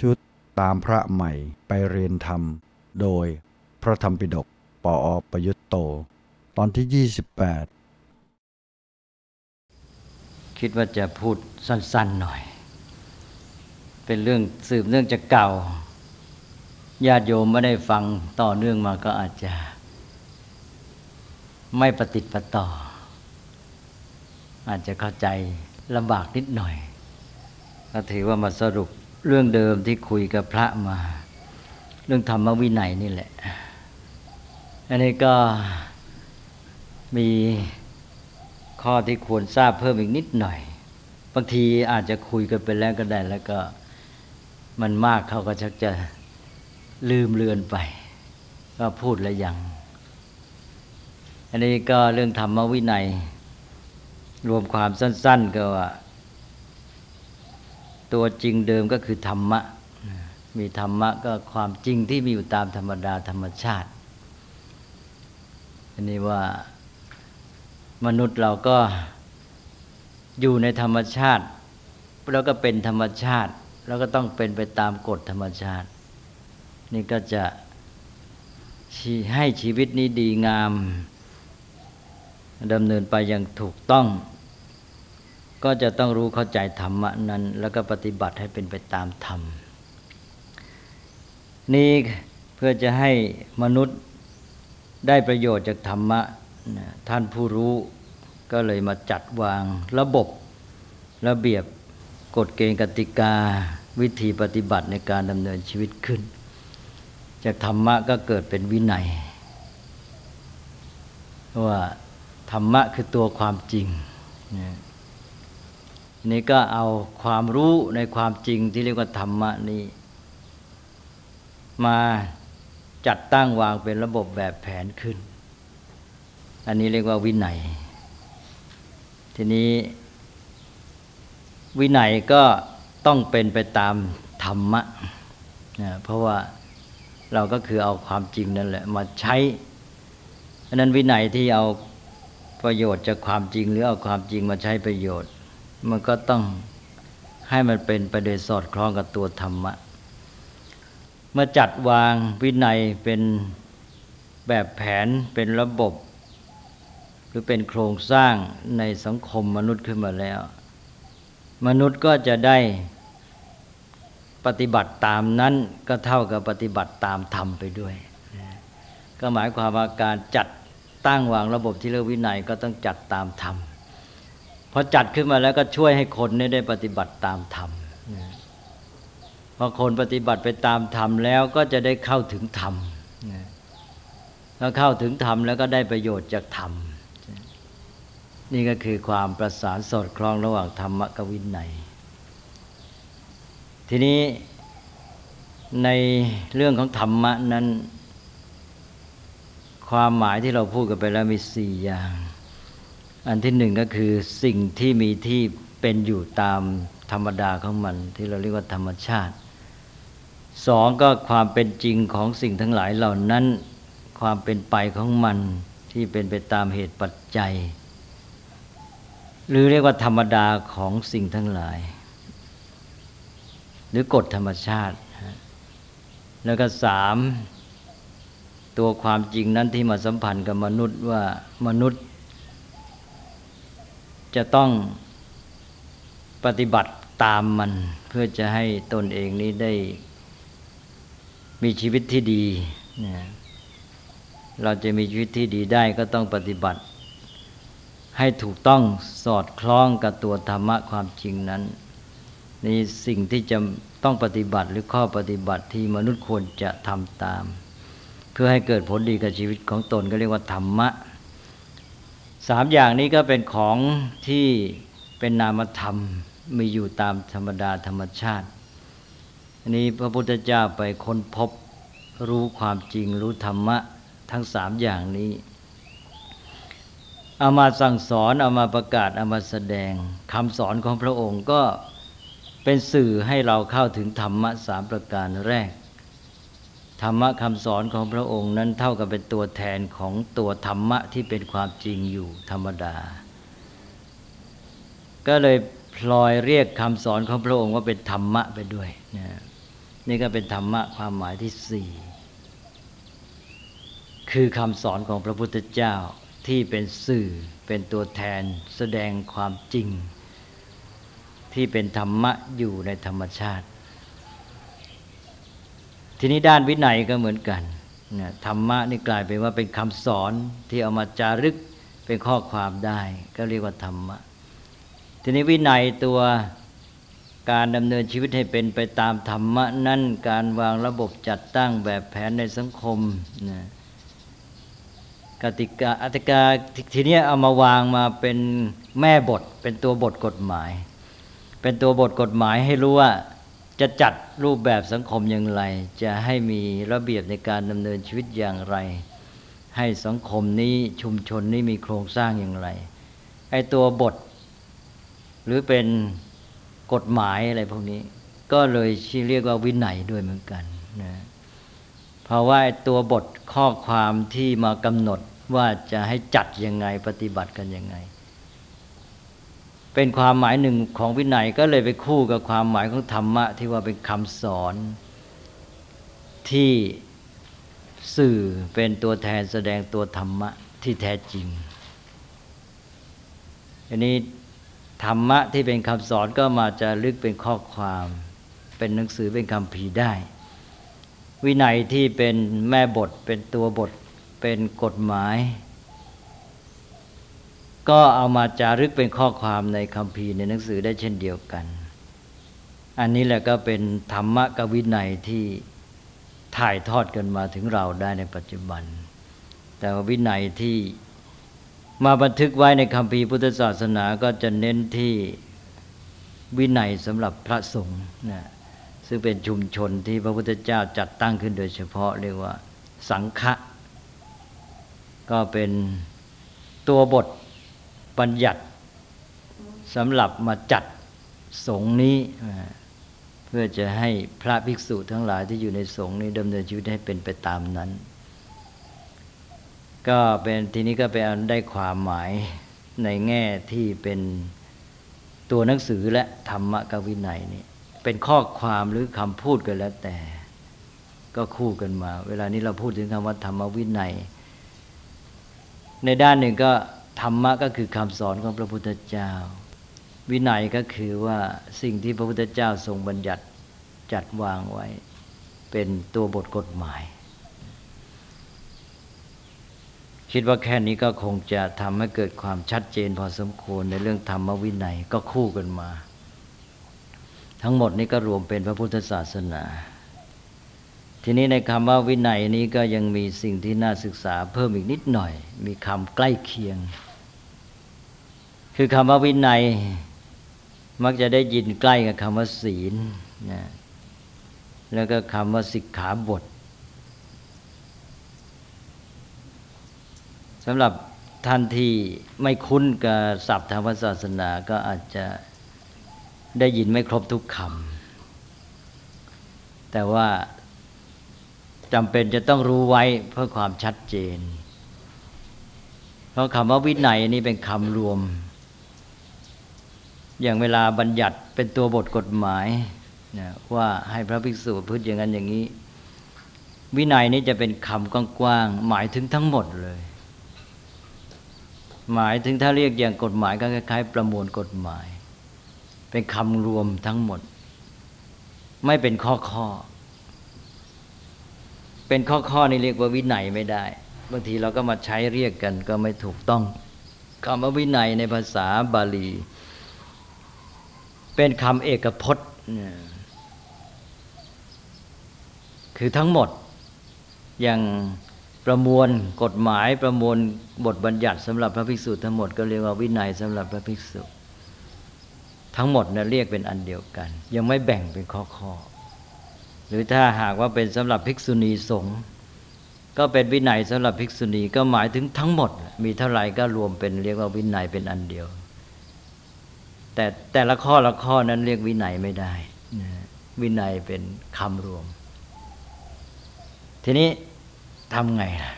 ชุดตามพระใหม่ไปเรียนธรรม โดยพระธรรมปิฎกปออประยุตโต ตอนที่ 28 คิดว่าจะพูดสั้นๆหน่อย เป็นเรื่องสืบเนื่องจากเก่าญาติโยมไม่ได้ฟังต่อเนื่องมาก็อาจจะ ไม่ประติดปต่อ อาจจะเข้าใจลำบากนิดหน่อยก็ถือว่ามาสรุป เรื่องเดิมที่คุยกับพระมา เรื่องธรรมวินัยนี่แหละ อันนี้ก็มีข้อที่ควรทราบเพิ่มอีกนิดหน่อย บางทีอาจจะคุยกันไปแล้วก็ได้ แล้วก็มันมากเขาก็ชักจะลืมเลือนไป ก็พูดแล้วยัง อันนี้ก็เรื่องธรรมวินัย รวมความสั้น ๆ ก็ว่า ตัวจริงเดิมก็คือธรรมะ มีธรรมะก็ความจริงที่มีอยู่ตามธรรมดาธรรมชาติ อันนี้ว่ามนุษย์เราก็อยู่ในธรรมชาติ แล้วก็เป็นธรรมชาติ แล้วก็ต้องเป็นไปตามกฎธรรมชาติ นี่ก็จะให้ชีวิตนี้ดีงามดำเนินไปอย่างถูกต้อง ก็จะต้องรู้เข้าใจธรรมะนั้น แล้วก็ปฏิบัติให้เป็นไปตามธรรม นี่เพื่อจะให้มนุษย์ได้ประโยชน์จากธรรมะท่านผู้รู้ก็เลยมาจัดวางระบบระเบียบกฎเกณฑ์กติกา วิธีปฏิบัติในการดำเนินชีวิตขึ้น จากธรรมะก็เกิดเป็นวินัย ว่าธรรมะคือตัวความจริงนี่ นี่ก็เอาความรู้ในความจริงที่เรียกว่าธรรมะนี้ มาจัดตั้งวางเป็นระบบแบบแผนขึ้น อันนี้เรียกว่าวินัย ทีนี้ วินัยก็ต้องเป็นไปตามธรรมะนะเพราะว่าเราก็คือเอาความจริงนั่นแหละมาใช้อันนั้นวินัยที่เอาประโยชน์จากความจริง หรือเอาความจริงมาใช้ประโยชน์ มันก็ต้องให้มันเป็นไปโดยสอดคล้องกับตัวธรรมะ เมื่อจัดวางวินัยเป็นแบบแผนเป็นระบบ หรือเป็นโครงสร้างในสังคมมนุษย์ขึ้นมาแล้ว มนุษย์ก็จะได้ปฏิบัติตามนั้นก็เท่ากับปฏิบัติตามธรรมไปด้วย ก็หมายความว่าการจัดตั้งวางระบบที่เรียกวินัยก็ต้องจัดตามธรรม พอจัดขึ้นมาแล้วก็ช่วยให้คนได้ปฏิบัติตามธรรมพอคนปฏิบัติไปตามธรรมแล้วก็จะได้เข้าถึงธรรมถ้าเข้าถึงธรรมแล้วก็ได้ประโยชน์จากธรรม นี่ก็คือความประสานสอดคล้องระหว่างธรรมกับวินัย ทีนี้ในเรื่องของธรรมะนั้น ความหมายที่เราพูดกันไปแล้วมีสี่อย่าง อันที่หนึ่งก็คือสิ่งที่มีที่เป็นอยู่ตามธรรมดาของมัน ที่เราเรียกว่าธรรมชาติสองก็ความเป็นจริงของสิ่งทั้งหลายเหล่านั้น ความเป็นไปของมันที่เป็นไปตามเหตุปัจจัย หรือเรียกว่าธรรมดาของสิ่งทั้งหลาย หรือกฎธรรมชาติ แล้วก็สามตัวความจริงนั้นที่มาสัมพันธ์กับมนุษย์ว่ามนุษย์ จะต้องปฏิบัติตามมัน เพื่อจะให้ตนเองนี้ได้มีชีวิตที่ดีเราจะมีชีวิตที่ดีได้ก็ต้องปฏิบัติ ให้ถูกต้องสอดคล้องกับตัวธรรมะความจริงนั้นนี่สิ่งที่จะต้องปฏิบัติหรือข้อปฏิบัติที่มนุษย์ควรจะทำตาม เพื่อให้เกิดผลดีกับชีวิตของตนก็เรียกว่าธรรมะ สามอย่างนี้ก็เป็นของที่เป็นนามธรรมมีอยู่ตามธรรมดาธรรมชาติอันนี้พระพุทธเจ้าไปค้นพบรู้ความจริงรู้ธรรมะทั้งสามอย่างนี้เอามาสั่งสอนเอามาประกาศเอามาแสดงคำสอนของพระองค์ก็เป็นสื่อให้เราเข้าถึงธรรมะสามประการแรก ธรรมะคำสอนของพระองค์นั้นเท่ากับเป็นตัวแทนของตัวธรรมะที่เป็นความจริงอยู่ธรรมดา ก็เลยพลอยเรียกคำสอนของพระองค์ว่าเป็นธรรมะไปด้วยนะนี่ก็เป็นธรรมะความหมายที่สี่คือคำสอนของพระพุทธเจ้าที่เป็นสื่อเป็นตัวแทนแสดงความจริง ที่เป็นธรรมะอยู่ในธรรมชาติ ทีนี้ด้านวินัยก็เหมือนกันนะธรรมะนี่กลายเป็นว่าเป็นคำสอนที่เอามาจารึกเป็นข้อความได้ ก็เรียกว่าธรรมะ ทีนี้วินัยตัวการดำเนินชีวิตให้เป็นไปตามธรรมะนั่นการวางระบบจัดตั้งแบบแผนในสังคมนะกติกาอัติกาทีนี้เอามาวางมาเป็นแม่บท เป็นตัวบทกฎหมาย เป็นตัวบทกฎหมายให้รู้ว่า จะจัดรูปแบบสังคมอย่างไร จะให้มีระเบียบในการดำเนินชีวิตอย่างไร ให้สังคมนี้ชุมชนนี้มีโครงสร้างอย่างไรไอ้ตัวบท หรือเป็นกฎหมายอะไรพวกนี้ ก็เลยชื่อเรียกว่าวินัยด้วยเหมือนกันนะเพราะว่าตัวบทข้อความที่มากำหนดว่าจะให้จัดยังไงปฏิบัติกันยังไง เป็นความหมายหนึ่งของวินัยก็เลยไปคู่กับความหมายของธรรมะ ที่ว่าเป็นคำสอน ที่สื่อเป็นตัวแทนแสดงตัวธรรมะที่แท้จริงอันนี้ธรรมะที่เป็นคำสอนก็มาจะลึกเป็นข้อความ เป็นหนังสือเป็นคำพีได้ วินัยที่เป็นแม่บทเป็นตัวบทเป็นกฎหมาย ก็เอามาจารึกเป็นข้อความในคำพีในหนังสือได้เช่นเดียวกัน อันนี้แหละก็เป็นธรรมะกวินัยที่ถ่ายทอดกันมาถึงเราได้ในปัจจุบัน แต่ว่าวินัยที่มาบันทึกไว้ในคำพีพุทธศาสนาก็จะเน้นที่วินัยสำหรับพระสงฆ์นะซึ่งเป็นชุมชนที่พระพุทธเจ้าจัดตั้งขึ้นโดยเฉพาะเรียกว่าสังฆะก็เป็นตัวบท บัญญัติสำหรับมาจัดสงฆ์นี้เพื่อจะให้พระภิกษุทั้งหลายที่อยู่ในสงฆ์นี้ดำเนินชีวิตให้เป็นไปตามนั้น ก็เป็นทีนี้ก็เป็นได้ความหมายในแง่ที่เป็นตัวหนังสือและธรรมะกวินัยนี่เป็นข้อความหรือคำพูดกันแล้วแต่ ก็คู่กันมา เวลานี้เราพูดถึงคำว่าธรรมวินัย ในด้านหนึ่งก็ ธรรมะก็คือคำสอนของพระพุทธเจ้า วินัยก็คือว่าสิ่งที่พระพุทธเจ้าทรงบัญญัติจัดวางไว้ เป็นตัวบทกฎหมาย คิดว่าแค่นี้ก็คงจะทำให้เกิดความชัดเจนพอสมควรในเรื่องธรรมวินัยก็คู่กันมา ทั้งหมดนี้ก็รวมเป็นพระพุทธศาสนาทีนี้ในคำว่าวินัยนี้ก็ยังมีสิ่งที่น่าศึกษาเพิ่มอีกนิดหน่อย มีคำใกล้เคียง คือคำว่าวินัย มักจะได้ยินใกล้กับคำว่าศีลนะแล้วก็คำว่าสิกขาบทสำหรับท่านที่ไม่คุ้นกับศัพท์ทางศาสนาก็อาจจะได้ยินไม่ครบทุกคำแต่ว่าจำเป็นจะต้องรู้ไว้เพื่อความชัดเจน เพราะคำว่าวินัยนี่เป็นคำรวม อย่างเวลาบัญญัติเป็นตัวบทกฎหมายนะว่าให้พระภิกษุพูดอย่างนั้นอย่างนี้ วินัยนี้จะเป็นคำกว้างๆหมายถึงทั้งหมดเลย หมายถึงถ้าเรียกอย่างกฎหมายก็คล้ายๆ ประมวลกฎหมาย เป็นคำรวมทั้งหมด ไม่เป็นข้อข้อ เป็นข้อข้อนี่เรียกว่าวินัยไม่ได้บางทีเราก็มาใช้เรียกกันก็ไม่ถูกต้องคำว่าวินัยในภาษาบาลี เป็นคำเอกพจน์ คือทั้งหมด อย่างประมวลกฎหมายประมวลบทบัญญัติสำหรับพระภิกษุทั้งหมดก็เรียกว่าวินัยสำหรับพระภิกษุ ทั้งหมดนะเรียกเป็นอันเดียวกัน ยังไม่แบ่งเป็นข้อข้อหรือถ้าหากว่าเป็นสำหรับภิกษุณีสงฆ์ก็เป็นวินัยสำหรับภิกษุณีก็หมายถึงทั้งหมด มีเท่าไหร่ก็รวมเป็นเรียกว่าวินัยเป็นอันเดียว แต่แต่ละข้อละข้อนั้นเรียกวินัยไม่ได้วินัยเป็นคำรวม ทีนี้ทำไงล่ะ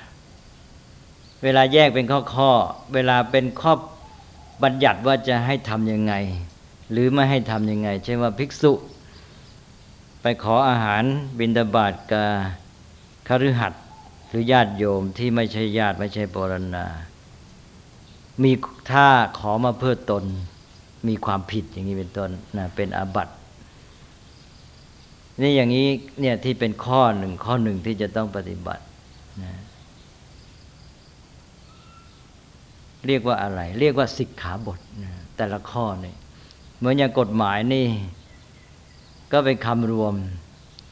เวลาแยกเป็นข้อข้อ เวลาเป็นข้อบัญญัติว่าจะให้ทำยังไง หรือไม่ให้ทำยังไง เช่นว่าภิกษุ ไปขออาหารบินดาบาตกับคฤหัสถ์หรือญาติโยมที่ไม่ใช่ญาติไม่ใช่ปรณามีถ้าขอมาเพื่อตน มีความผิดอย่างนี้เป็นต้นนะเป็นอาบัตินี่อย่างนี้เนี่ยที่เป็นข้อหนึ่งข้อหนึ่งที่จะต้องปฏิบัตินะเรียกว่าอะไร เรียกว่าสิกขาบทนะแต่ละข้อนี่เหมือนอย่างกฎหมายนี่ ก็เป็นคำรวม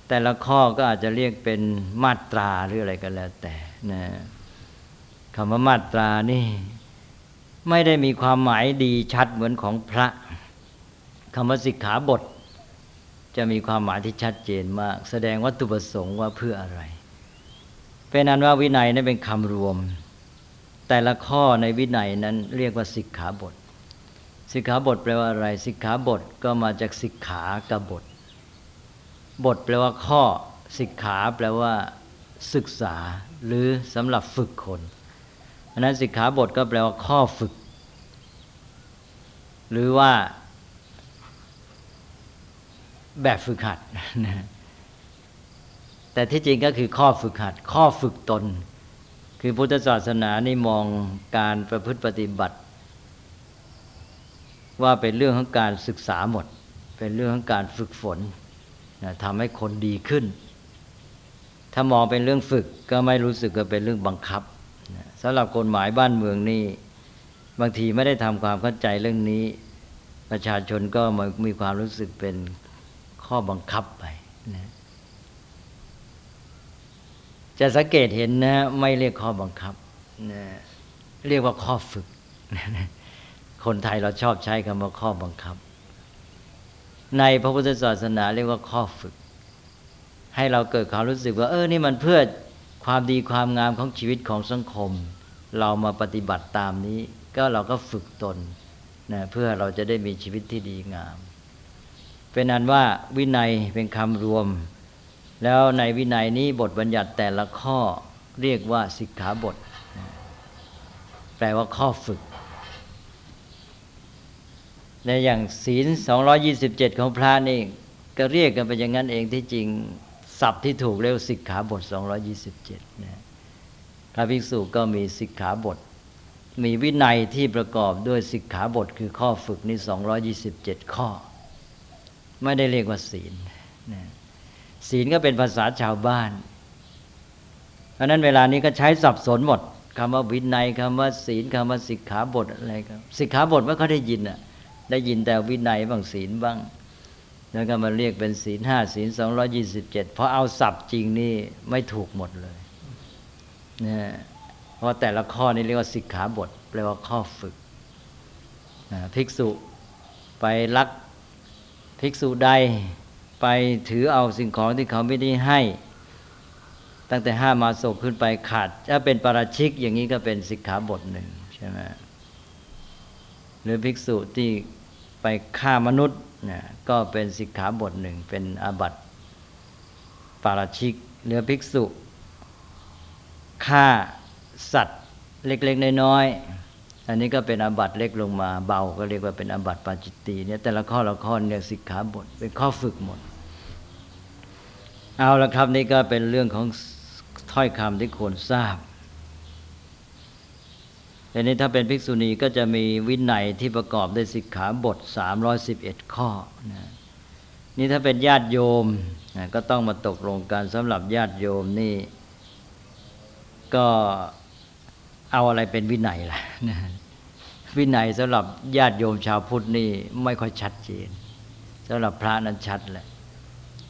แต่ละข้อก็อาจจะเรียกเป็นมาตราหรืออะไรก็แล้วแต่นะคำว่ามาตรานี่ ไม่ได้มีความหมายดีชัดเหมือนของพระคำว่าสิกขาบท จะมีความหมายที่ชัดเจนมาก แสดงวัตถุประสงค์ว่าเพื่ออะไร เป็นนั้นว่าวินัยนั้นเป็นคำรวม แต่ละข้อในวินัยนั้นเรียกว่าสิกขาบท สิกขาบทแปลว่าอะไร สิกขาบทก็มาจากสิกขากบท บทแปลว่าข้อ สิกขาแปลว่าศึกษาหรือสำหรับฝึกคน อันนั้นสิกขาบทก็แปลว่าข้อฝึก หรือว่าแบบฝึกหัดนะแต่ที่จริงก็คือข้อฝึกหัด ข้อฝึกตน คือพุทธศาสนานี่มองการประพฤติปฏิบัติ ว่าเป็นเรื่องของการศึกษาหมด เป็นเรื่องของการฝึกฝนนะทำให้คนดีขึ้น ถ้ามองเป็นเรื่องฝึกก็ไม่รู้สึกว่าเป็นเรื่องบังคับ สำหรับกฎหมายบ้านเมืองนี่บางทีไม่ได้ทำความเข้าใจเรื่องนี้ ประชาชนก็มีความรู้สึกเป็นข้อบังคับไปนะจะสังเกตเห็นนะ ไม่เรียกข้อบังคับนะเรียกว่าข้อฝึก คนไทยเราชอบใช้คำว่าข้อบังคับ ในพระพุทธศาสนาเรียกว่าข้อฝึก ให้เราเกิดความรู้สึกว่า เออนี่มันเพื่อ ความดีความงามของชีวิตของสังคม เรามาปฏิบัติตามนี้ ก็เราก็ฝึกตนนะเพื่อเราจะได้มีชีวิตที่ดีงาม เป็นอันว่าวินัยเป็นคำรวม แล้วในวินัยนี้บทบัญญัติแต่ละข้อเรียกว่าสิกขาบท แปลว่าข้อฝึกในอย่างศีล 227 ของพระนี่ก็เรียกกันไปอย่างนั้นเองที่จริง ศัพท์ที่ถูกเรียกสิกขาบท 227นะพระภิกษุก็มีสิกขาบท มีวินัยที่ประกอบด้วยสิกขาบท คือข้อฝึกนี่227 ข้อ ไม่ได้เรียกว่าศีลนะศีลก็เป็นภาษาชาวบ้าน เพราะนั้นเวลานี้ก็ใช้สับสนหมดคำว่าวินัยคำว่าศีลคำว่าสิกขาบทอะไรครับสิกขาบทไม่เขาได้ยินอะได้ยินแต่วินัยบ้างศีลบ้าง แล้วก็มาเรียกเป็นศีลห้าศีลสองรอยี่สิบเจ็ดเพราะเอาศัพท์จริงนี่ไม่ถูกหมดเลยนะเพราะแต่ละข้อนี่เรียกว่าสิกขาบทแปลว่าข้อฝึกภิกษุไปลักภิกษุใดไปถือเอาสิ่งของที่เขาไม่ได้ให้ ตั้งแต่ห้ามาศกขึ้นไปขาดถ้าเป็นปราชิกอย่างนี้ก็เป็นสิกขาบทหนึ่งใช่ไหมหรือภิกษุที่ไปฆ่ามนุษย์ นะก็เป็นสิกขาบทหนึ่งเป็นอาบัติปาราชิกเรือภิกษุฆ่าสัตว์เล็กๆน้อยๆอันนี้ก็เป็นอาบัติเล็กลงมาเบา ก็เรียกว่าเป็นอาบัติปาจิตตีเนี่ยแต่ละข้อละข้อเนี่ยสิกขาบทเป็นข้อฝึกหมด เอาละครับนี่ก็เป็นเรื่องของถ้อยคำที่ควรทราบ แต่นี้ถ้าเป็นภิกษุณีก็จะมีวินัยที่ประกอบด้วยสิกขาบท 311 ข้อนะนี่ถ้าเป็นญาติโยมนะก็ต้องมาตกลงกันสำหรับญาติโยมนี่ ก็เอาอะไรเป็นวินัยล่ะนะวินัยสำหรับญาติโยมชาวพุทธนี่ไม่ค่อยชัดเจนสำหรับพระนั้นชัดแหละ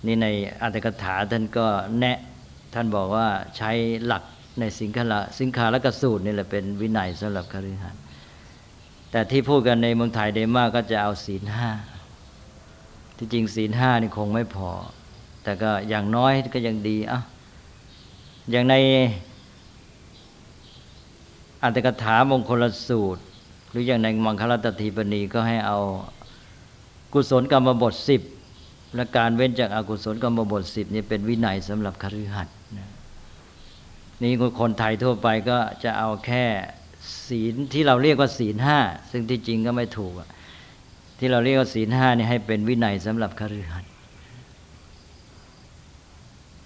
นี่ในอัตถกถาท่านก็แนะท่านบอกว่าใช้หลัก ในสิงคละสิงคาละกสูตรนี่แหละเป็นวินัยสำหรับคฤหัสถ์แต่ที่พูดกันในเมืองไทยเดมากก็จะเอาศีลห้าที่จริงศีลห้านี่คงไม่พอ แต่ก็อย่างน้อยก็ยังดีอะอย่างในอัตถกถามงคลสูตร หรืออย่างในมังคลตทีปณีก็ให้เอากุศลกรรมบทสิบและการเว้นจากอากุศลกรรมบทสิบนี่เป็นวินัยสำหรับคฤหัสถ์ นี่คนไทยทั่วไปก็จะเอาแค่ศีลที่เราเรียกว่าศีลห้าซึ่งที่จริงก็ไม่ถูกที่เราเรียกว่าศีลห้านี่ให้เป็นวินัยสำหรับคฤหัสถ์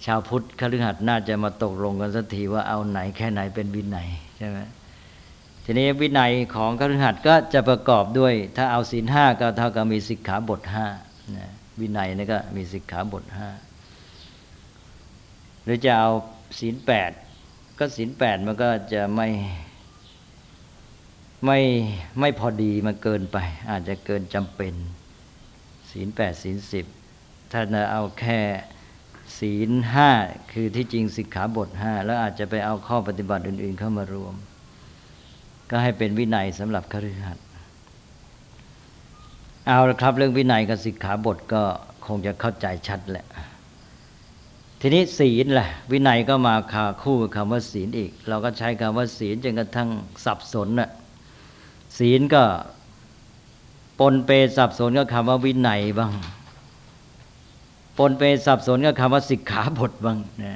ชาวพุทธคฤหัสถ์น่าจะมาตกลงกันสักทีว่าเอาไหนแค่ไหนเป็นวินัยใช่ไหมทีนี้วินัยของคฤหัสถ์ก็จะประกอบด้วย ถ้าเอาศีลห้าก็เท่ากับมีสิกขาบทห้าวินัยนี่ก็มีสิกขาบทห้าหรือจะเอาศีลแปด ก็ศีลแปดมันก็จะไม่ไม่ไม่พอดีมันเกินไป อาจจะเกินจำเป็นศีลแปดศีลสิบถ้าเอาแค่ศีลห้าคือที่จริงสิกขาบทห้าแล้วอาจจะไปเอาข้อปฏิบัติอื่น ๆ เข้ามารวม ก็ให้เป็นวินัยสำหรับคฤหัสถ์เอาละครับ เรื่องวินัยกับสิกขาบทก็คงจะเข้าใจชัดแหละ ทีนี้ศีลแหละวินัยก็มาคาคู่กับคำว่าศีลอีก เราก็ใช้คำว่าศีลจนกระทั่งสับสนน่ะศีลก็ปนเปสับสนก็คำว่าวินัยบ้างปนเปสับสนก็คำว่าสิกขาบทบ้างนะ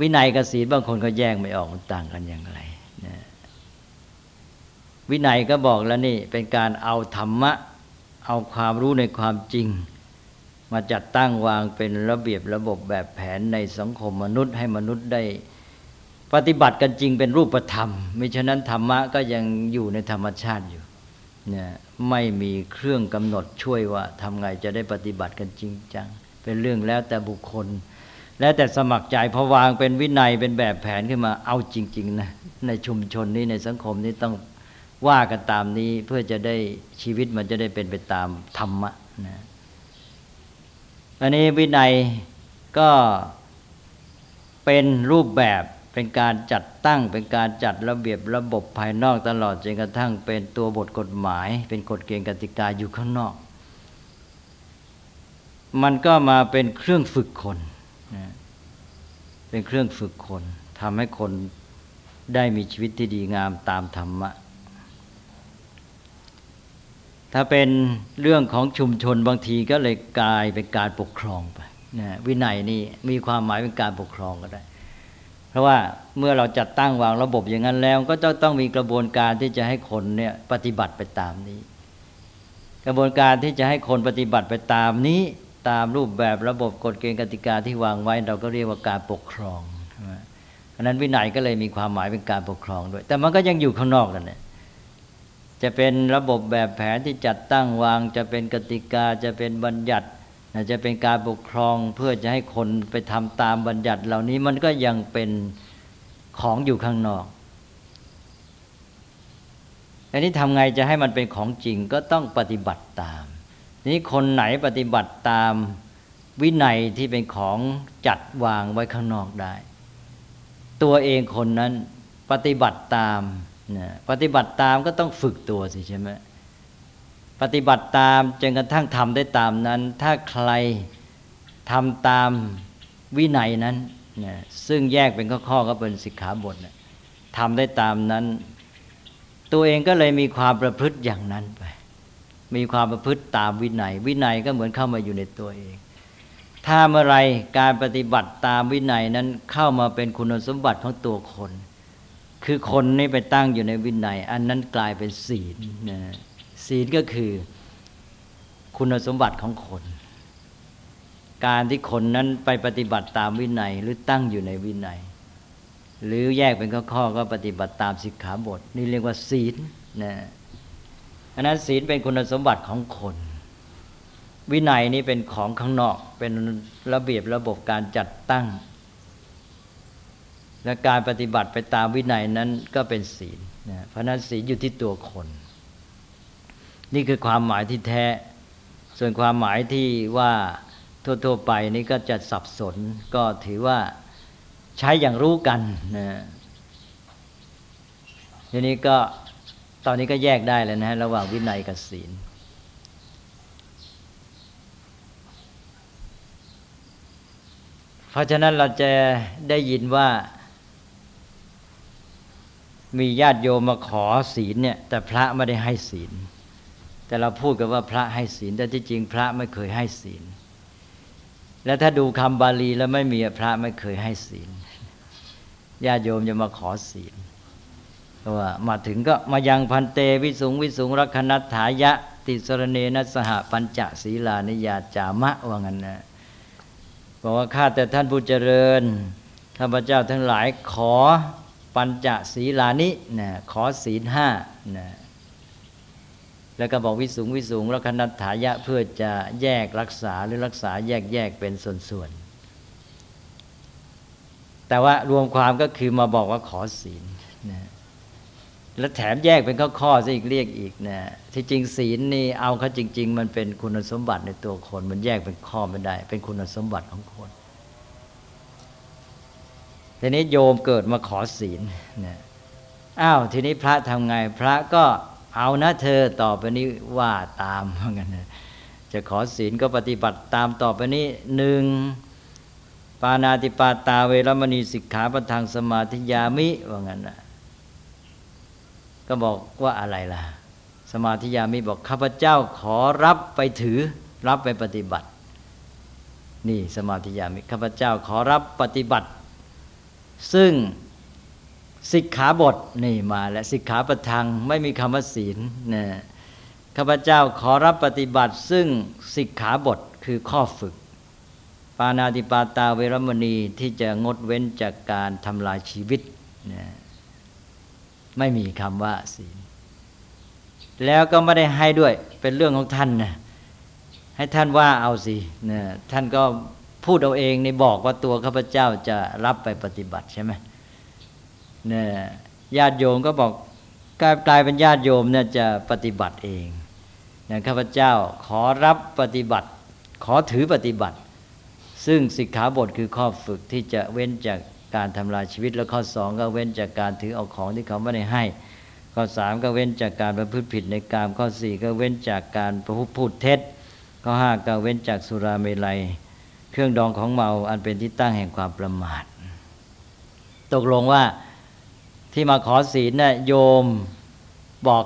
วินัยกับศีลบางคนก็แยกไม่ออกมันต่างกันอย่างไรนะวินัยก็บอกแล้วนี่เป็นการเอาธรรมะ เอาความรู้ในความจริง มาจัดตั้งวางเป็นระเบียบระบบแบบแผนในสังคมมนุษย์ให้มนุษย์ได้ ปฏิบัติกันจริงเป็นรูปธรรมมิฉะนั้นธรรมะก็ยังอยู่ในธรรมชาติอยู่เนี่ยไม่มีเครื่องกำหนดช่วยว่าทำไงจะได้ปฏิบัติกันจริงจัง เป็นเรื่องแล้วแต่บุคคล แล้วแต่สมัครใจพอวางเป็นวินัยเป็นแบบแผนขึ้นมาเอาจริง ๆ นะ ในชุมชนนี้ในสังคมนี้ต้องว่ากันตามนี้เพื่อจะได้ชีวิตมันจะได้เป็นไปตามธรรมะนะ อันนี้วินัยก็เป็นรูปแบบเป็นการจัดตั้งเป็นการจัดระเบียบระบบภายนอกตลอดจนกระทั่งเป็นตัวบทกฎหมาย เป็นกฎเกณฑ์กติกาอยู่ข้างนอก มันก็มาเป็นเครื่องฝึกคน เป็นเครื่องฝึกคนทำให้คนได้มีชีวิตที่ดีงามตามธรรมะ ถ้าเป็นเรื่องของชุมชนบางทีก็เลยกลายเป็นการปกครองไปนะวินัยนี่มีความหมายเป็นการปกครองก็ได้ เพราะว่าเมื่อเราจัดตั้งวางระบบอย่างนั้นแล้ว ก็จะต้องมีกระบวนการที่จะให้คนเนี่ยปฏิบัติไปตามนี้ กระบวนการที่จะให้คนปฏิบัติไปตามนี้ ตามรูปแบบระบบกฎเกณฑ์กติกาที่วางไว้ เราก็เรียกว่าการปกครองเพราะนั้นวินัยก็เลยมีความหมายเป็นการปกครองด้วย แต่มันก็ยังอยู่ข้างนอกกันเนี่ย จะเป็นระบบแบบแผนที่จัดตั้งวาง จะเป็นกติกาจะเป็นบัญญัติจะเป็นการปกครองเพื่อจะให้คนไปทำตามบัญญัติเหล่านี้มันก็ยังเป็นของอยู่ข้างนอกอันนี้ทำไงจะให้มันเป็นของจริงก็ต้องปฏิบัติตาม นี้คนไหนปฏิบัติตามวินัยที่เป็นของจัดวางไว้ข้างนอกได้ ตัวเองคนนั้นปฏิบัติตาม นะปฏิบัติตามก็ต้องฝึกตัวสิใช่ไหมปฏิบัติตามจนกระทั่งทำได้ตามนั้น ถ้าใครทำตามวินัยนั้นนะซึ่งแยกเป็นข้อๆก็เป็นสิกขาบทนะทำได้ตามนั้น ตัวเองก็เลยมีความประพฤติอย่างนั้นไป มีความประพฤติตามวินัย วินัยก็เหมือนเข้ามาอยู่ในตัวเอง ถ้าเมื่อไรการปฏิบัติตามวินัยนั้นเข้ามาเป็นคุณสมบัติของตัวคน คือคนนี้ไปตั้งอยู่ในวินัย อันนั้นกลายเป็นศีลนะศีลก็คือคุณสมบัติของคน การที่คนนั้นไปปฏิบัติตามวินัยหรือตั้งอยู่ในวินัย หรือแยกเป็นข้อๆก็ปฏิบัติตามสิกขาบท นี่เรียกว่าศีลนะอันนั้นศีลเป็นคุณสมบัติของคน วินัยนี้เป็นของข้างนอกเป็นระเบียบระบบการจัดตั้ง และการปฏิบัติไปตามวินัยนั้นก็เป็นศีลนะเพราะนั้นศีลอยู่ที่ตัวคน นี่คือความหมายที่แท้ ส่วนความหมายที่ว่าทั่วๆไปนี่ก็จะสับสนก็ถือว่าใช้อย่างรู้กันนะทีนี้ก็ตอนนี้ก็แยกได้แล้วนะระหว่างวินัยกับศีลเพราะฉะนั้นเราจะได้ยินว่า มีญาติโยมมาขอศีลเนี่ยแต่พระไม่ได้ให้ศีล แต่เราพูดกันว่าพระให้ศีลแต่ที่จริงพระไม่เคยให้ศีล และถ้าดูคำบาลีแล้วไม่มีพระไม่เคยให้ศีลญาติโยมจะมาขอศีลว่ามาถึงก็มายังพันเตวิสุงวิสุงรักนัตถายะ ติสรเนนัสหปัญจศีลานิยาจามะว่างั้นนะบอกว่าข้าแต่ท่านผู้เจริญข้าพเจ้าทั้งหลายขอ ปัญจศีลานินะขอศีลห้านะแล้วก็บอกวิสุงวิสุงแล้วคณัฐายะเพื่อจะแยกรักษาหรือรักษาแยกแยกเป็นส่วนๆ แต่ว่ารวมความก็คือมาบอกว่าขอศีลนะแล้วแถมแยกเป็นข้อๆซะอีกเรียกอีกนะที่จริงศีลนี่เอาเขาจริง ๆ มันเป็นคุณสมบัติในตัวคน มันแยกเป็นข้อไม่ได้ เป็นคุณสมบัติของคน ทีนี้โยมเกิดมาขอศีลนะอ้าวทีนี้พระทำไงพระก็เอานะเธอต่อไปนี้ว่าตามเหมือนกันนะจะขอศีลก็ปฏิบัติตามต่อไปนี้หนึ่งปานาติปาตาเวรมณีสิกขาปทางสมาธิยามิว่างั้นนะก็บอกว่าอะไรล่ะ สมาธิยามิบอกข้าพเจ้าขอรับไปถือ รับไปปฏิบัติ นี่สมาธิยามิข้าพเจ้าขอรับปฏิบัติ ซึ่งสิกขาบทนี่มาและสิกขาประทังไม่มีคำว่าศีลนะข้าพเจ้าขอรับปฏิบัติ ซึ่งสิกขาบทคือข้อฝึก ปานาติปาตาเวรมณีที่จะงดเว้นจากการทำลายชีวิตนะไม่มีคำว่าศีล แล้วก็ไม่ได้ให้ด้วยเป็นเรื่องของท่านนะให้ท่านว่าเอาสินะท่านก็ พูดเอาเองในบอกว่าตัวข้าพเจ้าจะรับไปปฏิบัติใช่ไหมเนี่ยญาติโยมก็บอกกลายกลายเป็นญาติโยมเนี่ยจะปฏิบัติเองนะข้าพเจ้าขอรับปฏิบัติ ขอถือปฏิบัติ ซึ่งสิกขาบทคือข้อฝึกที่จะเว้นจากการทำลายชีวิตแล้วข้อสองก็เว้นจากการถือเอาของที่เขาไม่ได้ให้ ข้อสามก็เว้นจากการประพฤติผิดในกามข้อสี่ก็เว้นจากการประพฤติพูดเท็จ ข้อห้าก็เว้นจากสุราเมลัย เครื่องดองของเมาอันเป็นที่ตั้งแห่งความประมาท ตกลงว่าที่มาขอศีลนะ่ะโยมบอก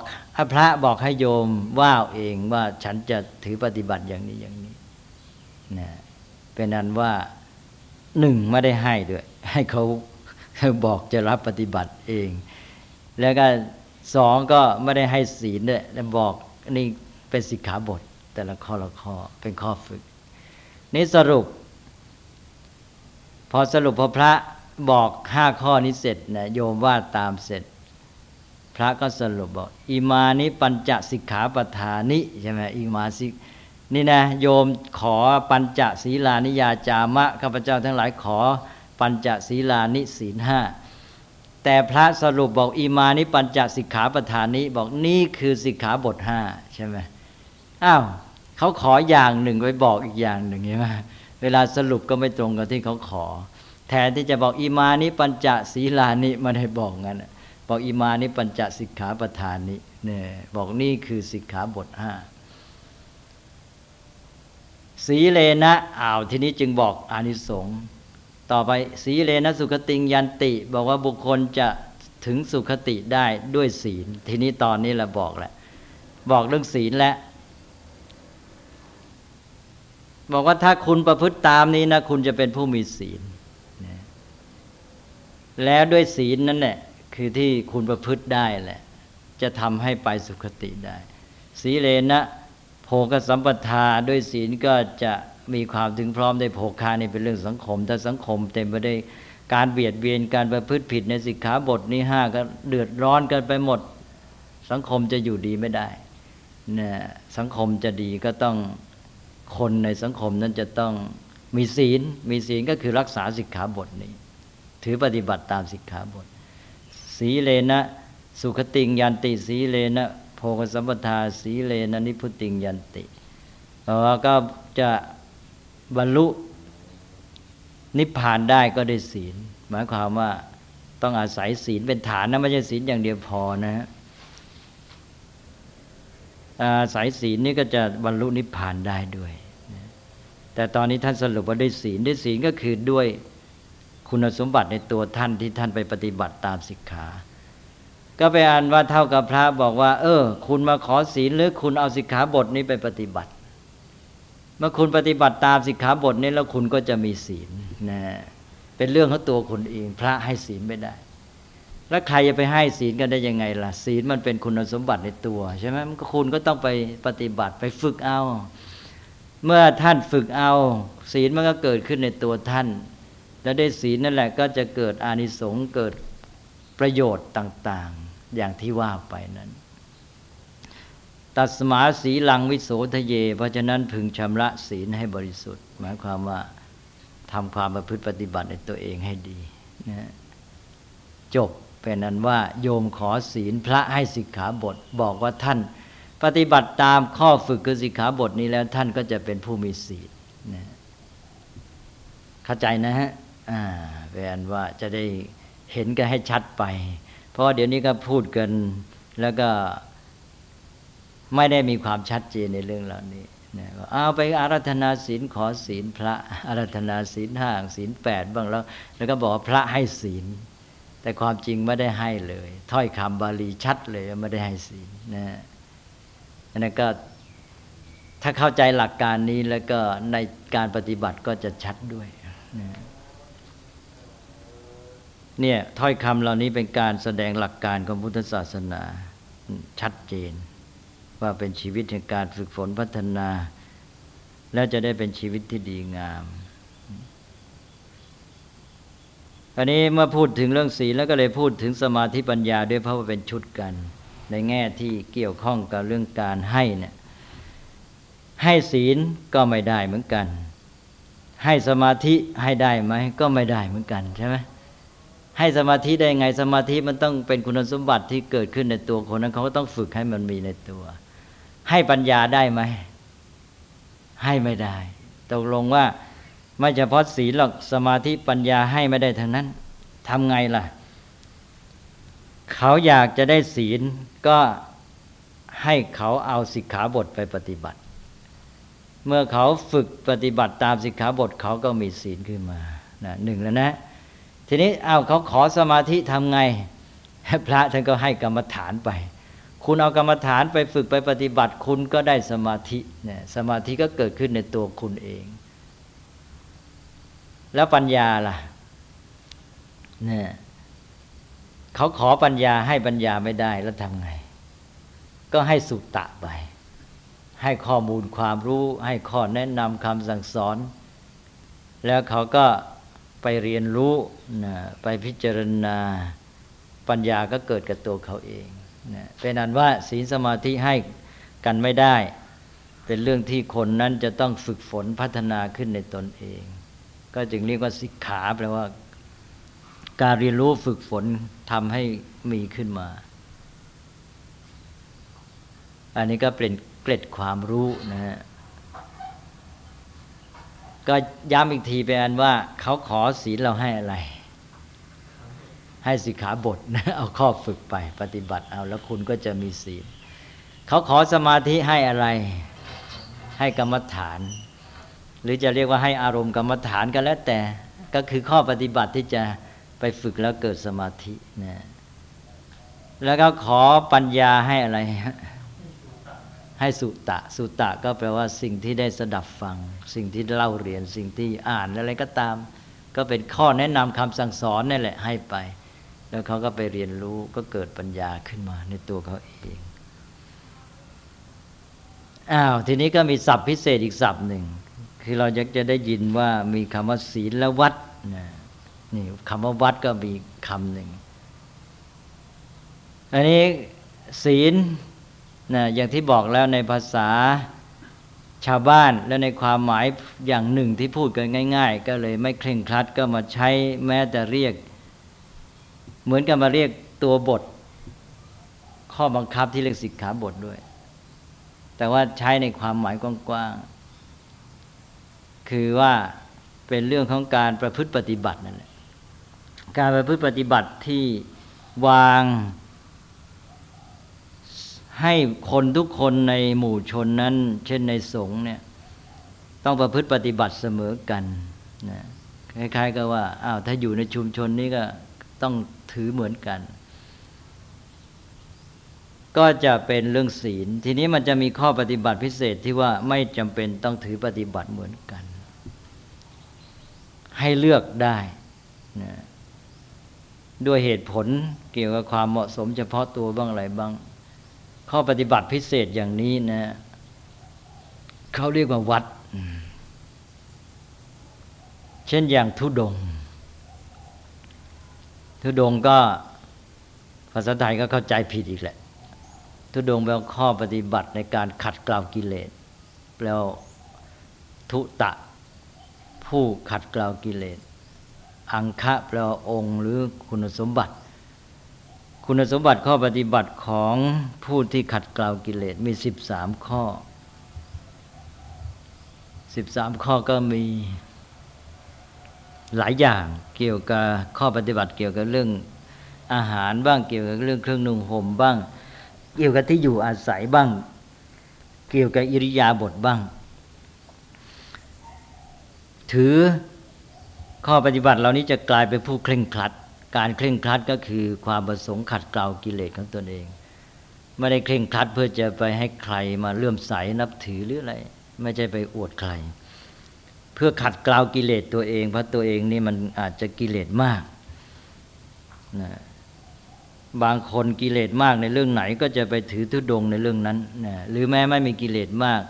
พระบอกให้โยมว่าเองว่าฉันจะถือปฏิบัติอย่างนี้อย่างนี้นะเป็นนั้นว่าหนึ่งไม่ได้ให้ด้วย ให้เขาบอกจะรับปฏิบัติเอง แล้วก็สองก็ไม่ได้ให้ศีลด้วยแล้วบอกนี่เป็นสิกขาบท แต่ละข้อละข้อเป็นข้อฝึกนี่สรุป พอสรุปพอพระบอกห้าข้อนี้เสร็จนะโยมว่าตามเสร็จ พระก็สรุปบอกอิมานิปัญจสิกขาปทานิใช่ไหมอิมาสินี่นะโยมขอปัญจศีลานิยาจามะข้าพเจ้าทั้งหลายขอปัญจศีลานิศีลห้าแต่พระสรุปบอกอิมานิปัญจสิกขาปทานิบอกนี่คือสิกขาบทห้าใช่ไหมอ้าวเขาขออย่างหนึ่งไว้บอกอีกอย่างหนึ่งใช่ไหม เวลาสรุปก็ไม่ตรงกับที่เขาขอ แทนที่จะบอกอิมานิปัญจศีลานิมาได้บอกงั้นบอกอิมานิปัญจสิกขาประธานนิเนี่ยบอกนี่คือสิกขาบทห้าสีเลนะอ้าวทีนี้จึงบอกอานิสงส์ต่อไปสีเลนะสุขติงยันติ บอกว่าบุคคลจะถึงสุขติได้ด้วยศีล ทีนี้ตอนนี้เราบอกแหละบอกเรื่องศีลแล้ว บอกว่าถ้าคุณประพฤติตามนี้นะ คุณจะเป็นผู้มีศีลแล้วด้วยศีลนั่นแหละคือที่คุณประพฤติได้แหละ จะทำให้ไปสุคติได้สีเลนะโภกสัมปทาด้วยศีลก็จะมีความถึงพร้อมได้โภคานี่เป็นเรื่องสังคมแต่สังคมเต็มไปด้วยการเบียดเบียนการประพฤติผิดในสิกขาบทนี้ห้าก็เดือดร้อนกันไปหมด สังคมจะอยู่ดีไม่ได้เนี่ยสังคมจะดีก็ต้อง คนในสังคมนั้นจะต้องมีศีล มีศีลก็คือรักษาสิกขาบทนี้ ถือปฏิบัติตามสิกขาบท สีเลนะ สุขติงยันติสีเลนะโพกสัมปทาสีเลนะนิพุติงยันติเราก็จะบรรลุนิพพานได้ก็ได้ศีล หมายความว่าต้องอาศัยศีลเป็นฐานนะไม่ใช่ศีลอย่างเดียวพอนะฮะ อายศีลนี่ก็จะบรรลุนิพพานได้ด้วย แต่ตอนนี้ท่านสรุปว่าด้วยศีลด้วยศีลก็คือด้วยคุณสมบัติในตัวท่านที่ท่านไปปฏิบัติตามสิกขา ก็ไปอ่านว่าเท่ากับพระบอกว่า เออ คุณมาขอศีลหรือคุณเอาสิกขาบทนี้ไปปฏิบัติ เมื่อคุณปฏิบัติตามสิกขาบทนี้แล้วคุณก็จะมีศีลนะเป็นเรื่องของตัวคุณเอง พระให้ศีลไม่ได้ แล้วใครจะไปให้ศีลกันได้ยังไงล่ะ ศีลมันเป็นคุณสมบัติในตัวใช่ไหมมันก็คุณก็ต้องไปปฏิบัติไปฝึกเอา เมื่อท่านฝึกเอา ศีลมันก็เกิดขึ้นในตัวท่าน แล้วได้ศีลนั่นแหละก็จะเกิดอานิสงส์เกิดประโยชน์ต่าง ๆ อย่างที่ว่าไปนั้นตัดสมาสีลังวิโสทะเย เพราะฉะนั้นพึงชำระศีลให้บริสุทธิ์ หมายความว่าทำความประพฤติปฏิบัติในตัวเองให้ดีนะจบ เป็นนั้นว่าโยมขอศีลพระให้สิกขาบท บอกว่าท่าน ปฏิบัติตามข้อฝึกคือสิกขาบทนี้แล้วท่านก็จะเป็นผู้มีศีลนะเข้าใจนะฮะอ่าเป็นว่าจะได้เห็นกันให้ชัดไป เพราะเดี๋ยวนี้ก็พูดกันแล้วก็ไม่ได้มีความชัดเจนในเรื่องเหล่านี้นะเอาไปอารัธนาศีลขอศีลพระอารัธนาศีลห้างศีลแปดบ้างแล้ว แล้วก็บอกพระให้ศีล แต่ความจริงไม่ได้ให้เลย ถ้อยคำบาลีชัดเลยไม่ได้ให้ศีลนะอันนั้นก็ถ้าเข้าใจหลักการนี้แล้วก็ในการปฏิบัติก็จะชัดด้วยเนี่ยถ้อยคำเหล่านี้เป็นการแสดงหลักการของพุทธศาสนาชัดเจน ว่าเป็นชีวิตแห่งการฝึกฝนพัฒนา แล้วจะได้เป็นชีวิตที่ดีงาม อันนี้เมื่อพูดถึงเรื่องศีลแล้วก็เลยพูดถึงสมาธิปัญญาด้วยเพราะว่าเป็นชุดกัน ในแง่ที่เกี่ยวข้องกับเรื่องการให้เนี่ยให้ศีลก็ไม่ได้เหมือนกัน ให้สมาธิให้ได้ไหมก็ไม่ได้เหมือนกันใช่ไหมให้สมาธิได้ไงสมาธิมันต้องเป็นคุณสมบัติที่เกิดขึ้นในตัวคนนั้นเขาก็ต้องฝึกให้มันมีในตัว ให้ปัญญาได้ไหมให้ไม่ได้ตกลงว่า ไม่เฉพาะศีลหรอกสมาธิปัญญาให้ไม่ได้ทั้งนั้นทำไงล่ะ เขาอยากจะได้ศีลก็ให้เขาเอาสิกขาบทไปปฏิบัติ เมื่อเขาฝึกปฏิบัติตามสิกขาบทเขาก็มีศีลขึ้นมานะหนึ่งแล้วนะ ทีนี้เอาเขาขอสมาธิทำไงพระท่านก็ให้กรรมฐานไป คุณเอากรรมฐานไปฝึกไปปฏิบัติ คุณก็ได้สมาธิเนี่ยสมาธิก็เกิดขึ้นในตัวคุณเอง แล้วปัญญาล่ะเนี่ยเขาขอปัญญาให้ปัญญาไม่ได้แล้วทำไง ก็ให้สุตตะไป ให้ข้อมูลความรู้ ให้ข้อแนะนำคำสั่งสอน แล้วเขาก็ไปเรียนรู้นะไปพิจารณาปัญญาก็เกิดกับตัวเขาเองนะเป็นนั้นว่าศีลสมาธิให้กันไม่ได้ เป็นเรื่องที่คนนั้นจะต้องฝึกฝนพัฒนาขึ้นในตนเอง ก็จึงเรียกว่าสิกขาแปลว่า การเรียนรู้ฝึกฝนทำให้มีขึ้นมา อันนี้ก็เป็นเกล็ดความรู้นะฮะก็ย้ำอีกทีไปอันว่า เขาขอศีลเราให้อะไร ให้สิกขาบทนะเอาข้อฝึกไป ปฏิบัติเอาแล้วคุณก็จะมีศีล เขาขอสมาธิให้อะไร ให้กรรมฐาน หรือจะเรียกว่าให้อารมณ์กรรมฐานก็แล้วแต่ก็คือข้อปฏิบัติที่จะไปฝึกแล้วเกิดสมาธินะแล้วก็ขอปัญญาให้อะไร ให้สุตะ สุตะก็แปลว่าสิ่งที่ได้สดับฟัง สิ่งที่เล่าเรียน สิ่งที่อ่านอะไรก็ตาม ก็เป็นข้อแนะนำคำสั่งสอนนั่แหละให้ไป แล้วเขาก็ไปเรียนรู้ก็เกิดปัญญาขึ้นมาในตัวเขาเอง อ้าวทีนี้ก็มีศัพท์พิเศษอีกศัพท์หนึ่งคือเราจะจะได้ยินว่ามีคำว่าศีลและวัดนะนี่คำว่าวัดก็มีคำหนึ่งอันนี้ศีลนะอย่างที่บอกแล้วในภาษาชาวบ้านและในความหมายอย่างหนึ่งที่พูดกันง่าย ๆ ก็เลยไม่เคร่งครัดก็มาใช้แม้แต่เรียก เหมือนกับมาเรียกตัวบท ข้อบังคับที่เรียกสิกขาบทด้วย แต่ว่าใช้ในความหมายกว้างๆ คือว่าเป็นเรื่องของการประพฤติปฏิบัตินั่นแหละ การประพฤติปฏิบัติที่วางให้คนทุกคนในหมู่ชนนั้น เช่นในสงฆ์เนี่ยต้องประพฤติปฏิบัติเสมอกันนะคล้ายๆ กับว่าอ้าวถ้าอยู่ในชุมชนนี้ก็ต้องถือเหมือนกัน ก็จะเป็นเรื่องศีล ทีนี้มันจะมีข้อปฏิบัติพิเศษที่ว่าไม่จำเป็นต้องถือปฏิบัติเหมือนกัน ให้เลือกได้นะด้วยเหตุผลเกี่ยวกับความเหมาะสม เฉพาะตัวบ้างอะไรบ้าง ข้อปฏิบัติพิเศษอย่างนี้นะเขาเรียกว่าวัด เช่นอย่างทุดง ทุดงก็ภาษาไทยก็เข้าใจผิดอีกแหละ ทุดงแปลว่าข้อปฏิบัติในการขัดเกลากิเลสแปลว่าทุตะ ผู้ขัดเกลากิเลส อังคะแปลว่าองค์หรือคุณสมบัติ คุณสมบัติข้อปฏิบัติของผู้ที่ขัดเกลากิเลสมีสิบสามข้อสิบสามข้อก็มีหลายอย่างเกี่ยวกับข้อปฏิบัติเกี่ยวกับเรื่องอาหารบ้างเกี่ยวกับเรื่องเครื่องนุ่งห่มบ้าง เกี่ยวกับที่อยู่อาศัยบ้าง เกี่ยวกับอิริยาบถบ้าง ถือข้อปฏิบัติเหล่านี้จะกลายเป็นผู้เคร่งครัด การเคร่งครัดก็คือความประสงค์ขัดเกลากิเลสของตนเอง ไม่ได้เคร่งครัดเพื่อจะไปให้ใครมาเลื่อมใสนับถือหรืออะไร ไม่ใช่ไปอวดใคร เพื่อขัดเกลากิเลสตัวเอง เพราะตัวเองนี่มันอาจจะกิเลสมากนะ บางคนกิเลสมากในเรื่องไหนก็จะไปถือทุดงในเรื่องนั้นนะหรือแม้ไม่มีกิเลสมาก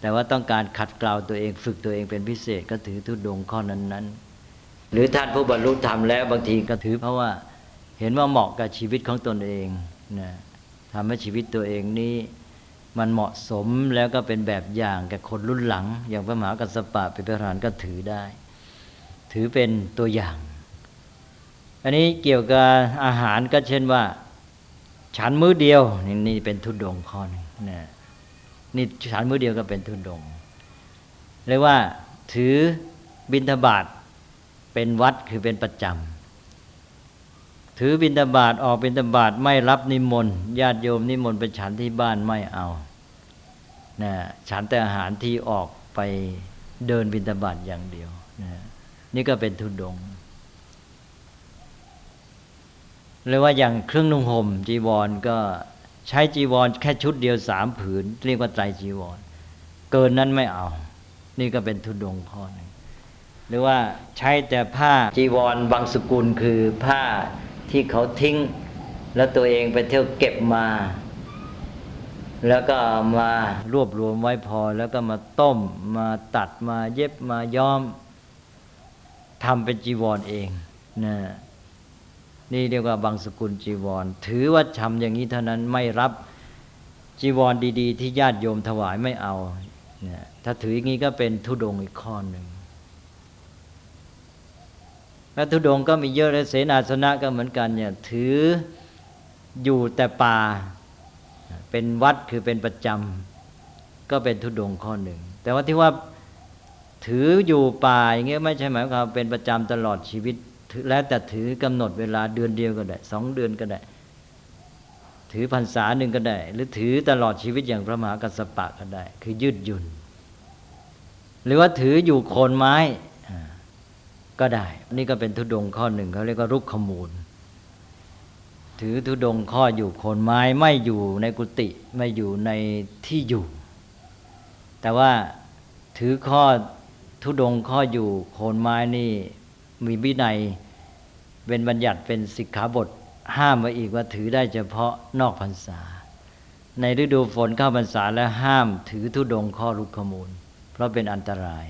แต่ว่าต้องการขัดเกลาตัวเองฝึกตัวเองเป็นพิเศษก็ถือทุดงข้อนั้นๆ หรือท่านผู้บรรลุธรรมแล้วบางทีก็ถือเพราะว่าเห็นว่าเหมาะกับชีวิตของตนเองนะทำให้ชีวิตตัวเองนี้มันเหมาะสมแล้วก็เป็นแบบอย่างแก่คนรุ่นหลัง อย่างพระมหากัสสปะเป็นประธานก็ถือได้ ถือเป็นตัวอย่าง อันนี้เกี่ยวกับอาหารก็เช่นว่า ฉันมื้อเดียว นี่นี่เป็นทุดงข้อนึงนะนี่ฉันมื้อเดียวก็เป็นทุดงเรียกว่าถือบิณฑบาตเป็นวัดคือเป็นประจำถือบิณฑบาตออกบิณฑบาตไม่รับนิมนต์ญาติโยมนิมนต์ไปฉันที่บ้านไม่เอานะฉันแต่อาหารที่ออกไปเดินบิณฑบาตอย่างเดียวนะนี่ก็เป็นทุดง เรียกว่าอย่างเครื่องนุ่งห่มจีวรก็ใช้จีวรแค่ชุดเดียวสามผืน เรียกว่าไตรจีวร เกินนั้นไม่เอา นี่ก็เป็นทุดงข้อหนึ่งหรือว่าใช้แต่ผ้าจีวรบางสกุลคือผ้าที่เขาทิ้ง แล้วตัวเองไปเที่ยวเก็บมา แล้วก็มารวบรวมไว้พอ แล้วก็มาต้มมาตัดมาเย็บมาย้อมทำเป็นจีวรเองนะ นี่เรียกว่าบางสกุลจีวร ถือว่าทำอย่างนี้เท่านั้นไม่รับจีวรดี ๆ ที่ญาติโยมถวายไม่เอาเนะถ้าถืออย่างนี้ก็เป็นทุดงอีกข้อหนึ่งแล้วทุดงก็มีเยอะเลยเสนาสนะก็เหมือนกันเนี่ยถืออยู่แต่ป่า เป็นวัดคือเป็นประจำก็เป็นทุดงข้อหนึ่ง แต่ว่าที่ว่าถืออยู่ป่าอย่างเงี้ยไม่ใช่หมายความเป็นประจำตลอดชีวิต แล้วแต่ถือกำหนดเวลาเดือนเดียวก็ได้สองเดือนก็ได้ ถือพรรษาหนึ่งก็ได้ หรือถือตลอดชีวิตอย่างพระมหากัสสปะก็ได้ คือยืดหยุ่น หรือว่าถืออยู่โคนไม้ก็ได้ นี่ก็เป็นทุดงข้อหนึ่งเขาเรียกว่ารุกขมูล ถือธุดงข้ออยู่โคนไม้ไม่อยู่ในกุฏิไม่อยู่ในที่อยู่ แต่ว่าถือข้อทุดงข้ออยู่โคนไม้นี่ มีวินัยเป็นบัญญัติเป็นสิกขาบทห้ามไว้อีกว่าถือได้เฉพาะนอกพรรษา ในฤดูฝนเข้าพรรษาแล้วห้ามถือธุดงข้อลุกขมูล เพราะเป็นอันตราย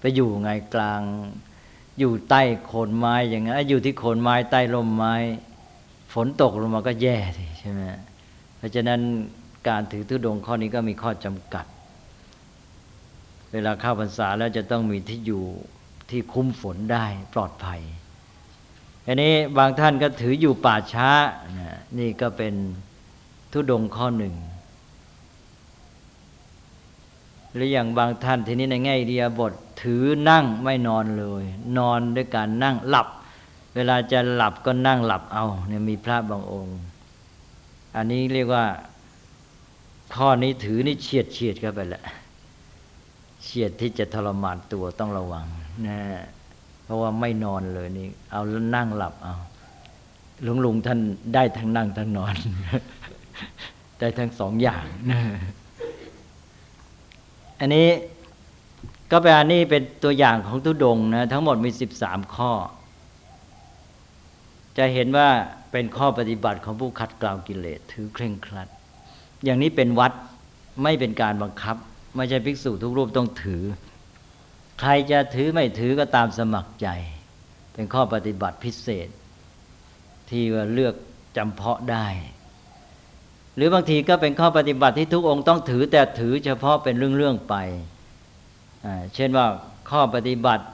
ไปอยู่ไงกลาง อยู่ใต้โคนไม้อย่างนั้นอยู่ที่โคนไม้ใต้ร่มไม้ ฝนตกลงมาก็แย่สิใช่ไหมเพราะฉะนั้นการถือทุดงข้อนี้ก็มีข้อจำกัด เวลาเข้าพรรษาแล้วจะต้องมีที่อยู่ ที่คุ้มฝนได้ปลอดภัยอันนี้บางท่านก็ถืออยู่ป่าช้านี่ก็เป็นทุดงข้อหนึ่ง หรืออย่างบางท่านทีนี้ในแง่เดียบทถือนั่งไม่นอนเลย นอนด้วยการนั่งหลับ เวลาจะหลับก็นั่งหลับเอาเนี่ยมีพระบางองค์ อันนี้เรียกว่าข้อนี้ถือนี่เฉียดเฉียดเข้าไปแหละเฉียดที่จะทรมานตัวต้องระวัง นะเพราะว่าไม่นอนเลยนี่ เอาแล้วนั่งหลับเอาหลวงลุงท่านได้ทั้งนั่งทั้งนอน ได้ทั้งสองอย่างนะอันนี้ก็แปลนนี้เป็นตัวอย่างของทุดงนะทั้งหมดมีสิบสามข้อ จะเห็นว่าเป็นข้อปฏิบัติของผู้ขัดเกลากิเลสถือเคร่งครัด อย่างนี้เป็นวัดไม่เป็นการบังคับ ไม่ใช่ภิกษุทุกรูปต้องถือ ใครจะถือไม่ถือก็ตามสมัครใจ เป็นข้อปฏิบัติพิเศษ ที่ว่าเลือกจำเพาะได้ หรือบางทีก็เป็นข้อปฏิบัติที่ทุกองค์ต้องถือแต่ถือเฉพาะเป็นเรื่องๆไป เช่นว่าข้อปฏิบัติ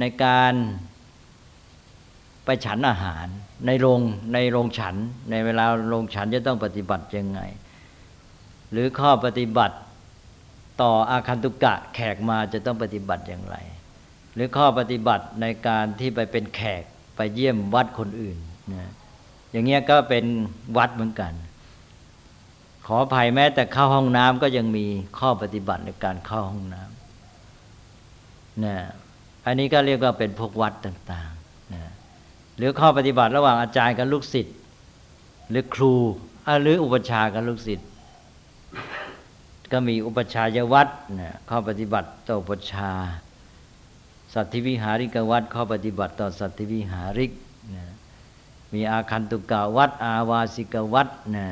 ในการไปฉันอาหาร ในโรงในโรงฉัน ในเวลาโรงฉันจะต้องปฏิบัติยังไง หรือข้อปฏิบัติ ต่ออาคันตุกะแขกมาจะต้องปฏิบัติอย่างไร หรือข้อปฏิบัติในการที่ไปเป็นแขกไปเยี่ยมวัดคนอื่นนะอย่างเงี้ยก็เป็นวัดเหมือนกัน ขออภัยแม้แต่เข้าห้องน้ำก็ยังมีข้อปฏิบัติในการเข้าห้องน้ำนะอันนี้ก็เรียกว่าเป็นพวกวัดต่างๆนะหรือข้อปฏิบัติระหว่างอาจารย์กับลูกศิษย์หรือครูหรืออุปชากับลูกศิษย์ ก็มีอุปชายวัดนะข้อปฏิบัติต่ออุปชา สัตธิวิหาริกวัดข้อปฏิบัติต่อสัตธิวิหาริกนะมีอาคันตุกะวัด อาวาสิกวัดนะ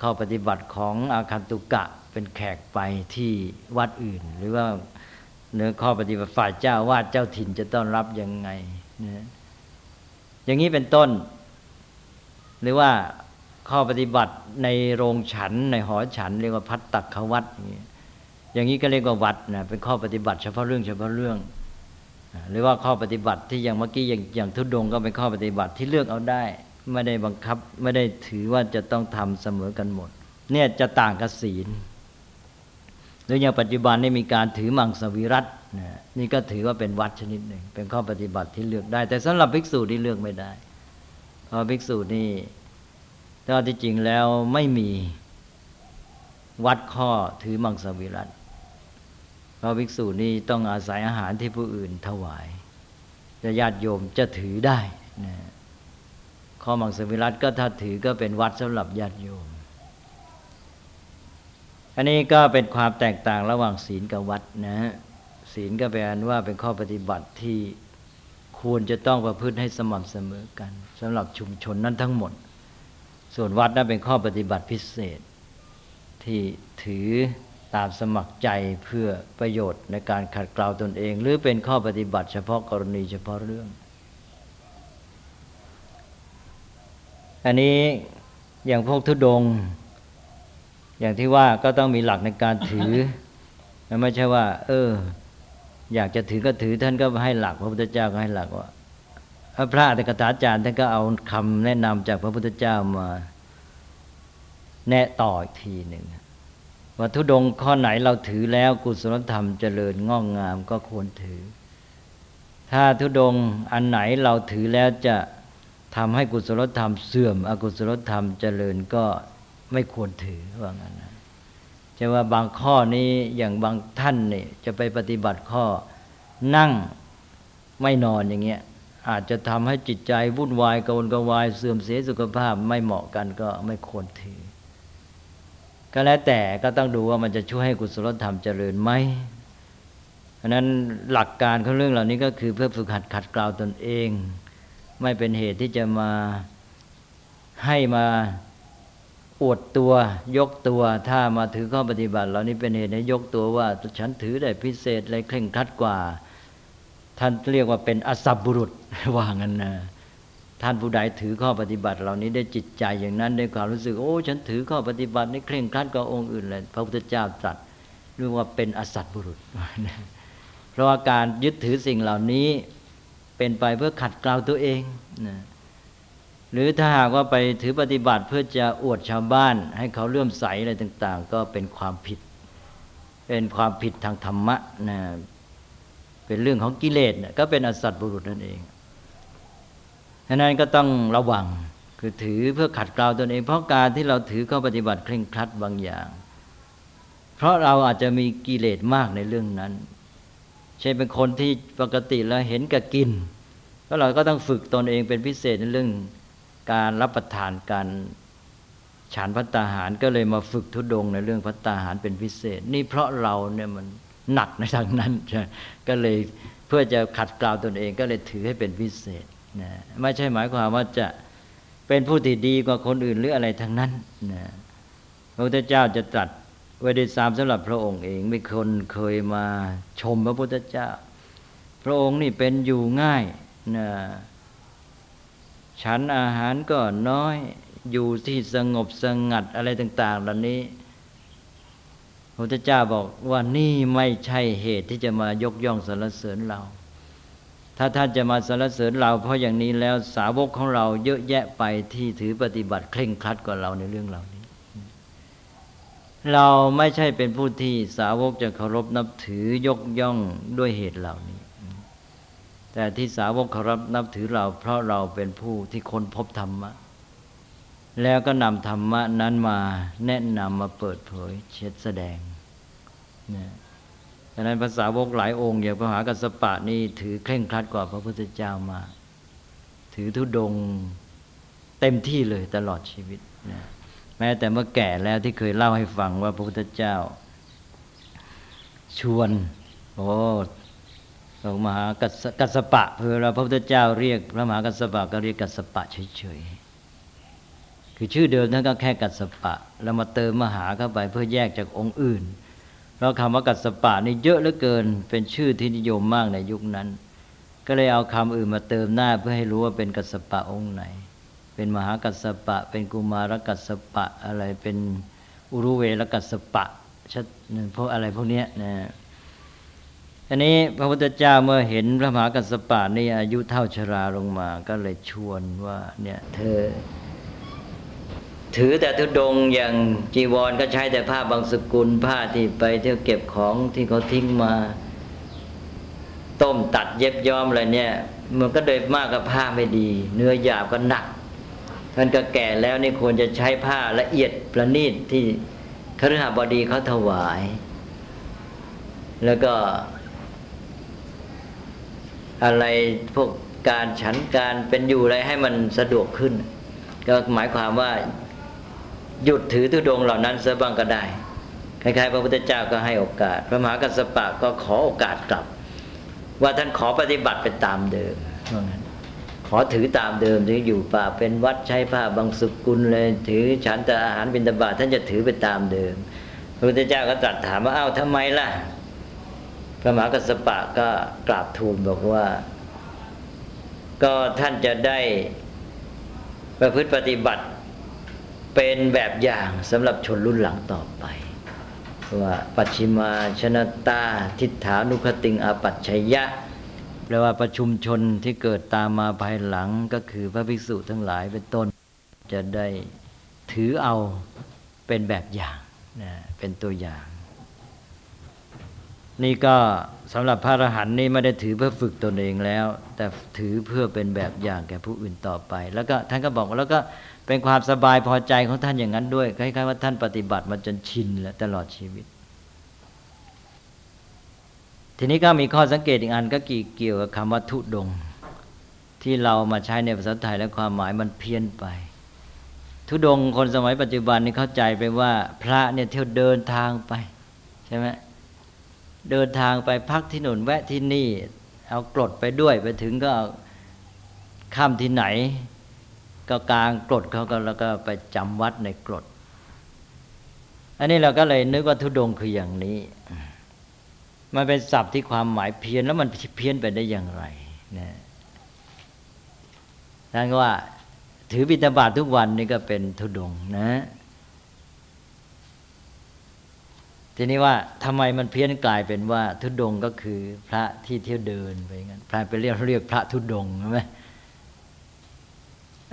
ข้อปฏิบัติของอาคันตุกะเป็นแขกไปที่วัดอื่น หรือว่าเนื้อข้อปฏิบัติฝ่ายเจ้าวาดเจ้าถิ่นจะต้อนรับยังไงนะอย่างนี้เป็นต้น หรือว่า ข้อปฏิบัติในโรงฉันในหอฉัน เรียกว่าพัตตักขวัดอย่างนี้ก็เรียกว่าวัดนะเป็นข้อปฏิบัติเฉพาะเรื่องเฉพาะเรื่อง หรือว่าข้อปฏิบัติที่อย่างเมื่อกี้อย่างอย่างทุดงก็เป็นข้อปฏิบัติที่เลือกเอาได้ ไม่ได้บังคับไม่ได้ถือว่าจะต้องทำเสมอกันหมด เนี่ยจะต่างกับศีลหรืออย่างปัจจุบันนี่มีการถือมังสวิรัตนี่ก็ถือว่าเป็นวัดชนิดหนึ่งเป็นข้อปฏิบัติที่เลือกได้ แต่สำหรับภิกษุนี่เลือกไม่ได้เพราะภิกษุนี่ ถ้าที่จริงแล้วไม่มีวัดข้อถือมังสวิรัตเพราะภิกษุนี่ต้องอาศัยอาหารที่ผู้อื่นถวายจะญาติโยมจะถือได้นะข้อมังสวิรัตก็ถ้าถือก็เป็นวัดสำหรับญาติโยม อันนี้ก็เป็นความแตกต่างระหว่างศีลกับวัดนะศีลก็แปลว่าเป็นข้อปฏิบัติที่ควรจะต้องประพฤติให้สม่ำเสมอกันสำหรับชุมชนนั้นทั้งหมด ส่วนวัดนั้นเป็นข้อปฏิบัติพิเศษ ที่ถือตามสมัครใจเพื่อประโยชน์ในการขัดเกลาตนเอง หรือเป็นข้อปฏิบัติเฉพาะกรณีเฉพาะเรื่อง อันนี้อย่างพวกทุดง อย่างที่ว่าก็ต้องมีหลักในการถือไม่ใช่ว่า เออ อยากจะถือก็ถือท่านก็ให้หลัก พระพุทธเจ้าก็ให้หลักว่า พระอัตถกถาจารย์ท่านก็เอาคำแนะนำจากพระพุทธเจ้ามา แนะต่ออีกทีหนึ่งว่าทุดงข้อไหนเราถือแล้วกุศลธรรมเจริญงอกงามก็ควรถือ ถ้าทุดงอันไหนเราถือแล้วจะทำให้กุศลธรรมเสื่อม อกุศลธรรมเจริญก็ไม่ควรถือว่างั้นนะช่ว่าบางข้อนี้อย่างบางท่านเนี่ยจะไปปฏิบัติข้อนั่งไม่นอนอย่างเงี้ย อาจจะทำให้จิตใจวุ่นวายกวนกวายเสื่อมเสียสุขภาพไม่เหมาะกันก็ไม่ควรถือ ก็แล้วแต่ก็ต้องดูว่ามันจะช่วยให้กุศลธรรมเจริญไหมเพราะนั้นหลักการของเรื่องเหล่านี้ก็คือเพื่อฝึกหัดขัดเกลาตนเอง ไม่เป็นเหตุที่จะมาให้มาอวดตัวยกตัวถ้ามาถือข้อปฏิบัติเหล่านี้เป็นเหตุให้ยกตัวว่าฉันถือได้พิเศษอะไรเคร่งครัดกว่า ท่านเรียกว่าเป็นอสับบุรุษว่างั้นนะท่านผู้ใดถือข้อปฏิบัติเหล่านี้ได้จิตใจอย่างนั้นได้ความรู้สึกโอ้ ฉันถือข้อปฏิบัตินี่เคร่งครัดกว่าองค์อื่นเลยพระพุทธเจ้าตรัสเรียกว่าเป็นอสัตบุรุษ เพราะว่าการยึดถือสิ่งเหล่านี้เป็นไปเพื่อขัดเกลาตัวเองนะหรือถ้าหากว่าไปถือปฏิบัติเพื่อจะอวดชาวบ้าน ให้เขาเลื่อมใสอะไรต่าง ๆ ก็เป็นความผิด เป็นความผิดทางธรรมะนะ เป็นเรื่องของกิเลสก็เป็นอสัตบุรุษนั่นเองฉะนั้นก็ต้องระวังคือถือเพื่อขัดเกลาตนเอง เพราะการที่เราถือข้าปฏิบัติเคร่งครัดบางอย่าง เพราะเราอาจจะมีกิเลสมากในเรื่องนั้น เช่นเป็นคนที่ปกติแล้วเห็นกับกินก็เราก็ต้องฝึกตนเองเป็นพิเศษในเรื่องการรับประทานการฉันพัตตาหารก็เลยมาฝึกทุดงในเรื่องพัตตาหารเป็นพิเศษ นี่เพราะเราเนี่ยมัน หนักในทางนั้นใช่ก็เลยเพื่อจะขัดเกลาตนเองก็เลยถือให้เป็นพิเศษนะไม่ใช่หมายความว่าจะเป็นผู้ที่ดีกว่าคนอื่นหรืออะไรทั้งนั้นนะพระพุทธเจ้าจะตรัสเวดิสามสำหรับพระองค์เองมีคนเคยมาชมพระพุทธเจ้า พระองค์นี่เป็นอยู่ง่ายนะฉันอาหารก็น้อยอยู่ที่สงบสงัดอะไรต่าง ๆ เหล่านี้ พระพุทธเจ้าบอกว่านี่ไม่ใช่เหตุที่จะมายกย่องสรรเสริญเรา ถ้าท่านจะมาสรรเสริญเรา เพราะอย่างนี้แล้วสาวกของเราเยอะแยะไปที่ถือปฏิบัติเคร่งครัดกว่าเราในเรื่องเหล่านี้ เราไม่ใช่เป็นผู้ที่สาวกจะเคารพนับถือยกย่องด้วยเหตุเหล่านี้ แต่ที่สาวกเคารพนับถือเรา เพราะเราเป็นผู้ที่ค้นพบธรรมะ แล้วก็นำธรรมะนั้นมาแนะนำมาเปิดเผยเช็ดแสดงนะดังนั้นภาษาวกหลายองค์อย่างพระมหากัสสปะนี่ถือเคร่งครัดกว่าพระพุทธเจ้ามาถือทุดงเต็มที่เลยตลอดชีวิตนะแม้แต่เมื่อแก่แล้วที่เคยเล่าให้ฟังว่าพระพุทธเจ้า ชวนโอ้พระมหากัสสปะเพื่อเราพระพุทธเจ้าเรียกพระมหากัสสปะก็เรียกกัสสปะเฉยๆ คือชื่อเดิมนั่นก็แค่กัสปะ แล้วมาเติมมหาเข้าไปเพื่อแยกจากองค์อื่น เพราะคำว่ากัสปะนี่เยอะเหลือเกิน เป็นชื่อที่นิยมมากในยุคนั้น ก็เลยเอาคำอื่นมาเติมหน้าเพื่อให้รู้ว่าเป็นกัสปะองค์ไหน เป็นมหากัสปะ เป็นกุมารกัสปะอะไรเป็นอุรุเวลกัสปะชัดพวกอะไรพวกนี้นะอันนี้พระพุทธเจ้าเมื่อเห็นพระมหากัสปะนี่อายุเท่าชราลงมา ก็เลยชวนว่าเนี่ยเธอ ถือแต่ทุดงอย่างจีวรก็ใช้แต่ผ้าบางสกุลผ้าที่ไปเที่ยวเก็บของที่เขาทิ้งมา ต้มตัดเย็บย้อมอะไรเนี่ยมันก็โดยมากกับผ้าไม่ดี เนื้อหยาบก็หนัก ท่านก็แก่แล้วนี่ควรจะใช้ผ้าละเอียดประณีตที่คฤหบดีเขาถวาย แล้วก็ อะไรพวกการฉันการเป็นอยู่อะไรให้มันสะดวกขึ้น ก็หมายความว่า หยุดถือทุดงเหล่านั้นเสียบ้างก็ได้คล้ายๆพระพุทธเจ้าก็ให้โอกาส พระมหากัสสปะก็ขอโอกาสกลับ ว่าท่านขอปฏิบัติไปตามเดิมว่างั้นขอถือตามเดิมถืออยู่ป่าเป็นวัดใช้ผ้าบางสุกุลเลย ถือฉันแต่อาหารบิณฑบาตท่านจะถือไปตามเดิม พระพุทธเจ้าก็ตรัสถามว่าอ้าวทำไมล่ะ พระมหากัสสปะก็กราบทูลบอกว่า ก็ท่านจะได้ประพฤติปฏิบัติ เป็นแบบอย่างสำหรับชนรุ่นหลังต่อไป ว่าปัจฉิมาชนตาทิฏฐานุคติงอาปัจฉยะแปลว่าประชุมชนที่เกิดตามมาภายหลังก็คือพระภิกษุทั้งหลายเป็นต้น จะได้ถือเอาเป็นแบบอย่างนะเป็นตัวอย่าง นี่ก็สำหรับพระอรหันต์นี่ไม่ได้ถือเพื่อฝึกตนเองแล้ว แต่ถือเพื่อเป็นแบบอย่างแก่ผู้อื่นต่อไป แล้วก็ท่านก็บอกแล้วก็ เป็นความสบายพอใจของท่านอย่างนั้นด้วยคล้ายๆว่าท่านปฏิบัติมาจนชินแล้วตลอดชีวิต ทีนี้ก็มีข้อสังเกตอีกอันก็เกี่ยวกับคำว่าทุดง ที่เรามาใช้ในภาษาไทยและความหมายมันเพี้ยนไป ทุดงคนสมัยปัจจุบันนี่เข้าใจไปว่าพระเนี่ยเที่ยวเดินทางไปใช่ไหมเดินทางไปพักที่หนุนแวะที่นี่ เอากรดไปด้วยไปถึงก็ข้ามที่ไหน ก็กลางกรดเขาก็แล้วก็ไปจำวัดในกรด อันนี้เราก็เลยนึกว่าทุดงคืออย่างนี้ มันเป็นศัพท์ที่ความหมายเพี้ยนแล้วมันเพี้ยนไปได้อย่างไรนะนั่นว่า ถือบิณฑบาตทุกวันนี่ก็เป็นทุดงนะ ทีนี้ว่าทำไมมันเพี้ยนกลายเป็นว่า ทุดงก็คือพระที่เที่ยวเดินไปงั้นพระไปเรียกเรียกพระทุดงใช่ไหม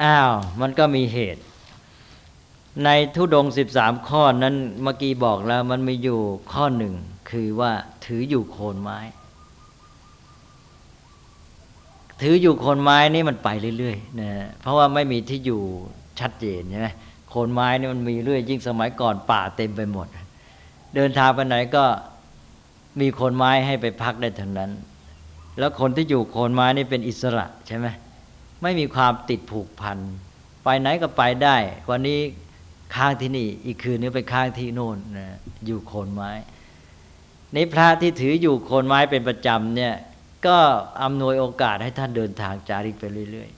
อ้าว มันก็มีเหตุ ในทุดงสิบสามข้อนั้นเมื่อกี้บอกแล้ว มันมีอยู่ข้อหนึ่ง คือว่าถืออยู่โคนไม้ ถืออยู่โคนไม้นี่มันไปเรื่อยๆนะเพราะว่าไม่มีที่อยู่ชัดเจนใช่ไหมโคนไม้นี่มันมีเรื่อยยิ่งสมัยก่อนป่าเต็มไปหมด เดินทางไปไหนก็มีโคนไม้ให้ไปพักได้ทั้งนั้น แล้วคนที่อยู่โคนไม้นี่เป็นอิสระใช่ไหม ไม่มีความติดผูกพัน ไปไหนก็ไปได้ วันนี้ค้างที่นี่ อีกคืนนี้ไปค้างที่โน่นนะอยู่โคนไม้ในพระที่ถืออยู่โคนไม้เป็นประจำเนี่ย ก็อำนวยโอกาสให้ท่านเดินทางจาริกไปเรื่อย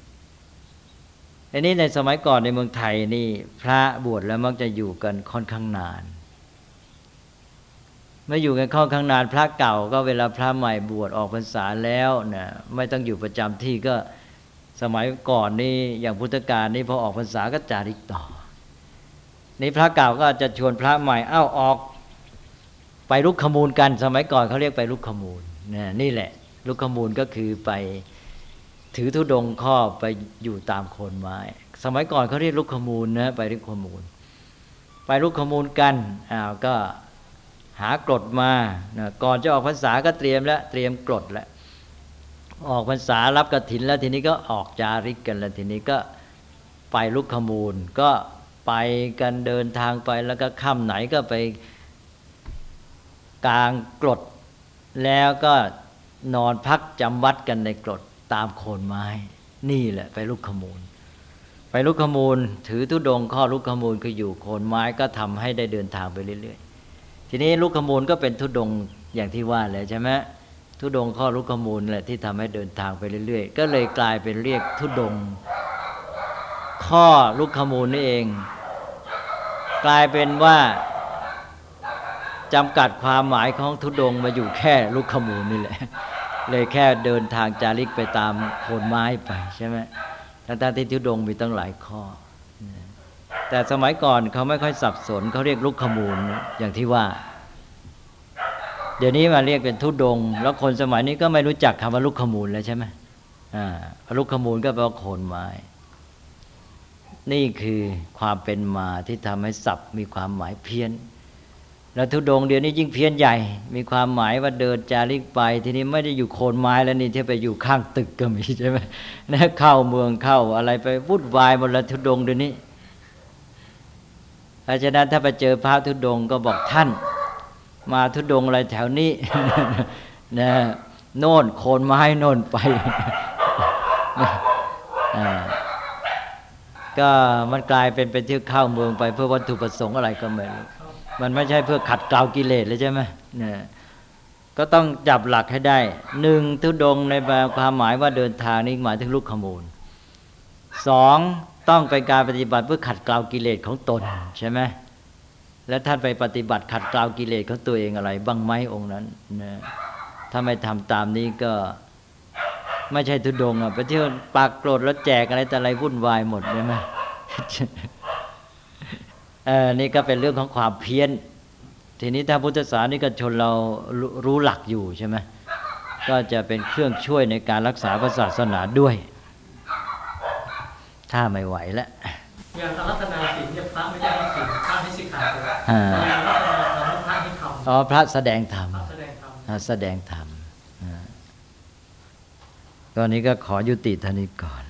ๆอันนี้ในสมัยก่อนในเมืองไทยนี่ พระบวชแล้วมักจะอยู่กันค่อนข้างนานไม่อยู่กันข้อนข้างนานพระเก่า ก็เวลาพระใหม่บวชออกพรรษาแล้วนะไม่ต้องอยู่ประจำที่ก็ สมัยก่อนนี่อย่างพุทธกาลนี่พอออกพรรษาก็จาริกต่อ นี่พระเก่าก็จะชวนพระใหม่เอ้าออก ไปลุกขมูลกัน สมัยก่อนเขาเรียกไปลุกขมูลน,นี่แหละ ลุกขมูลก็คือไปถือธุดงข้อไปอยู่ตามโคนไม้ สมัยก่อนเขาเรียกลุกขมูลนะไปลุกขมูล ไปลุกขมูลกันอ้าวก็หากรดมาก่อนจะออกพรรษาก็เตรียมแล้วเตรียมกรดแล้ว ออกพรรษารับกฐินแล้วทีนี้ก็ออกจาริกกันแล้วทีนี้ก็ไปลุกขมูล ก็ไปกันเดินทางไปแล้วก็ค่ำไหนก็ไปกลางกรดแล้วก็นอนพักจำวัดกันในกรดตามโคนไม้ นี่แหละไปลุกขมูล ไปลุกขมูล ถือธุดงค์ข้อลุกขมูลคืออยู่โคนไม้ก็ทำให้ได้เดินทางไปเรื่อยๆ ทีนี้ลุกขมูลก็เป็นธุดงอย่างที่ว่าเลยใช่ไหม ธุดงข้อลุกขมูลแหละที่ทำให้เดินทางไปเรื่อย ๆ ก็เลยกลายเป็นเรียกธุดง ข้อลุกขมูลนี่เอง กลายเป็นว่าจำกัดความหมายของธุดงมาอยู่แค่ลุกขมูลนี่แหละ เลยแค่เดินทางจาริกไปตามโคนไม้ไปใช่ไหมทั้งๆที่ธุดงมีตั้งหลายข้อ แต่สมัยก่อนเขาไม่ค่อยสับสนเขาเรียกลุกขมูลอย่างที่ว่า เดี๋ยวนี้มาเรียกเป็นทุดง แล้วคนสมัยนี้ก็ไม่รู้จักคำว่าลุกขมูลแล้วใช่ไหมอ่าลุกขมูลก็แปลว่าโคนไม้ นี่คือความเป็นมาที่ทำให้ศัพท์มีความหมายเพี้ยน แล้วทุดงเดี๋ยวนี้ยิ่งเพี้ยนใหญ่ มีความหมายว่าเดินจาริกไป ทีนี้ไม่ได้อยู่โคนไม้แล้วนี่ที่ไปอยู่ข้างตึกก็มีใช่ไหมนะเข้าเมืองเข้าอะไรไปวุ่นวายหมดแล้วทุดงเดี๋ยวนี้เพราะฉะนั้นถ้าไปเจอพระทุดงก็บอกท่าน มาทุดงอะไรแถวนี้นะโน่นโคนไม้โน่นไปก็มันกลายเป็นไปเที่ยวเข้าเมืองไปเพื่อวัตถุประสงค์อะไรก็ไม่รู้มันไม่ใช่เพื่อขัดเกลากิเลสเลยใช่ไหมเนี่ยก็ต้องจับหลักให้ได้หนึ่งทุดงในความหมายว่าเดินทางนี้หมายถึงลูกขมูลสองต้องเป็นการปฏิบัติเพื่อขัดเกลากิเลสของตนใช่ไหม แล้วท่านไปปฏิบัติขัดเกลากิเลสของตัวเองอะไร บ้างไหมองค์นั้นนะถ้าไม่ทำตามนี้ก็ไม่ใช่ทุดงอะไปเที่ยวปากโกรธแล้วแจกอะไรแต่อะไรวุ่นวายหมดใช่ไหมเออนี่ก็เป็นเรื่องของความเพี้ยน ทีนี้ถ้าพุทธศาสนิกชนเรารู้หลักอยู่ใช่ไหมก็จะเป็นเครื่องช่วยในการรักษาพระศาสนาด้วย ถ้าไม่ไหวแล้วอย่างอารัตนาศีลเนี่ยพระไม่ได้ให้ศีลพระให้สิกขาเลย อ่าแต่อารัตนาธรรมพระให้ทำอ๋อพระแสดงธรรมพระแสดงธรรมอ่าแสดงธรรมอ่าตอนนี้ก็ขอยุติเท่านี้ก่อน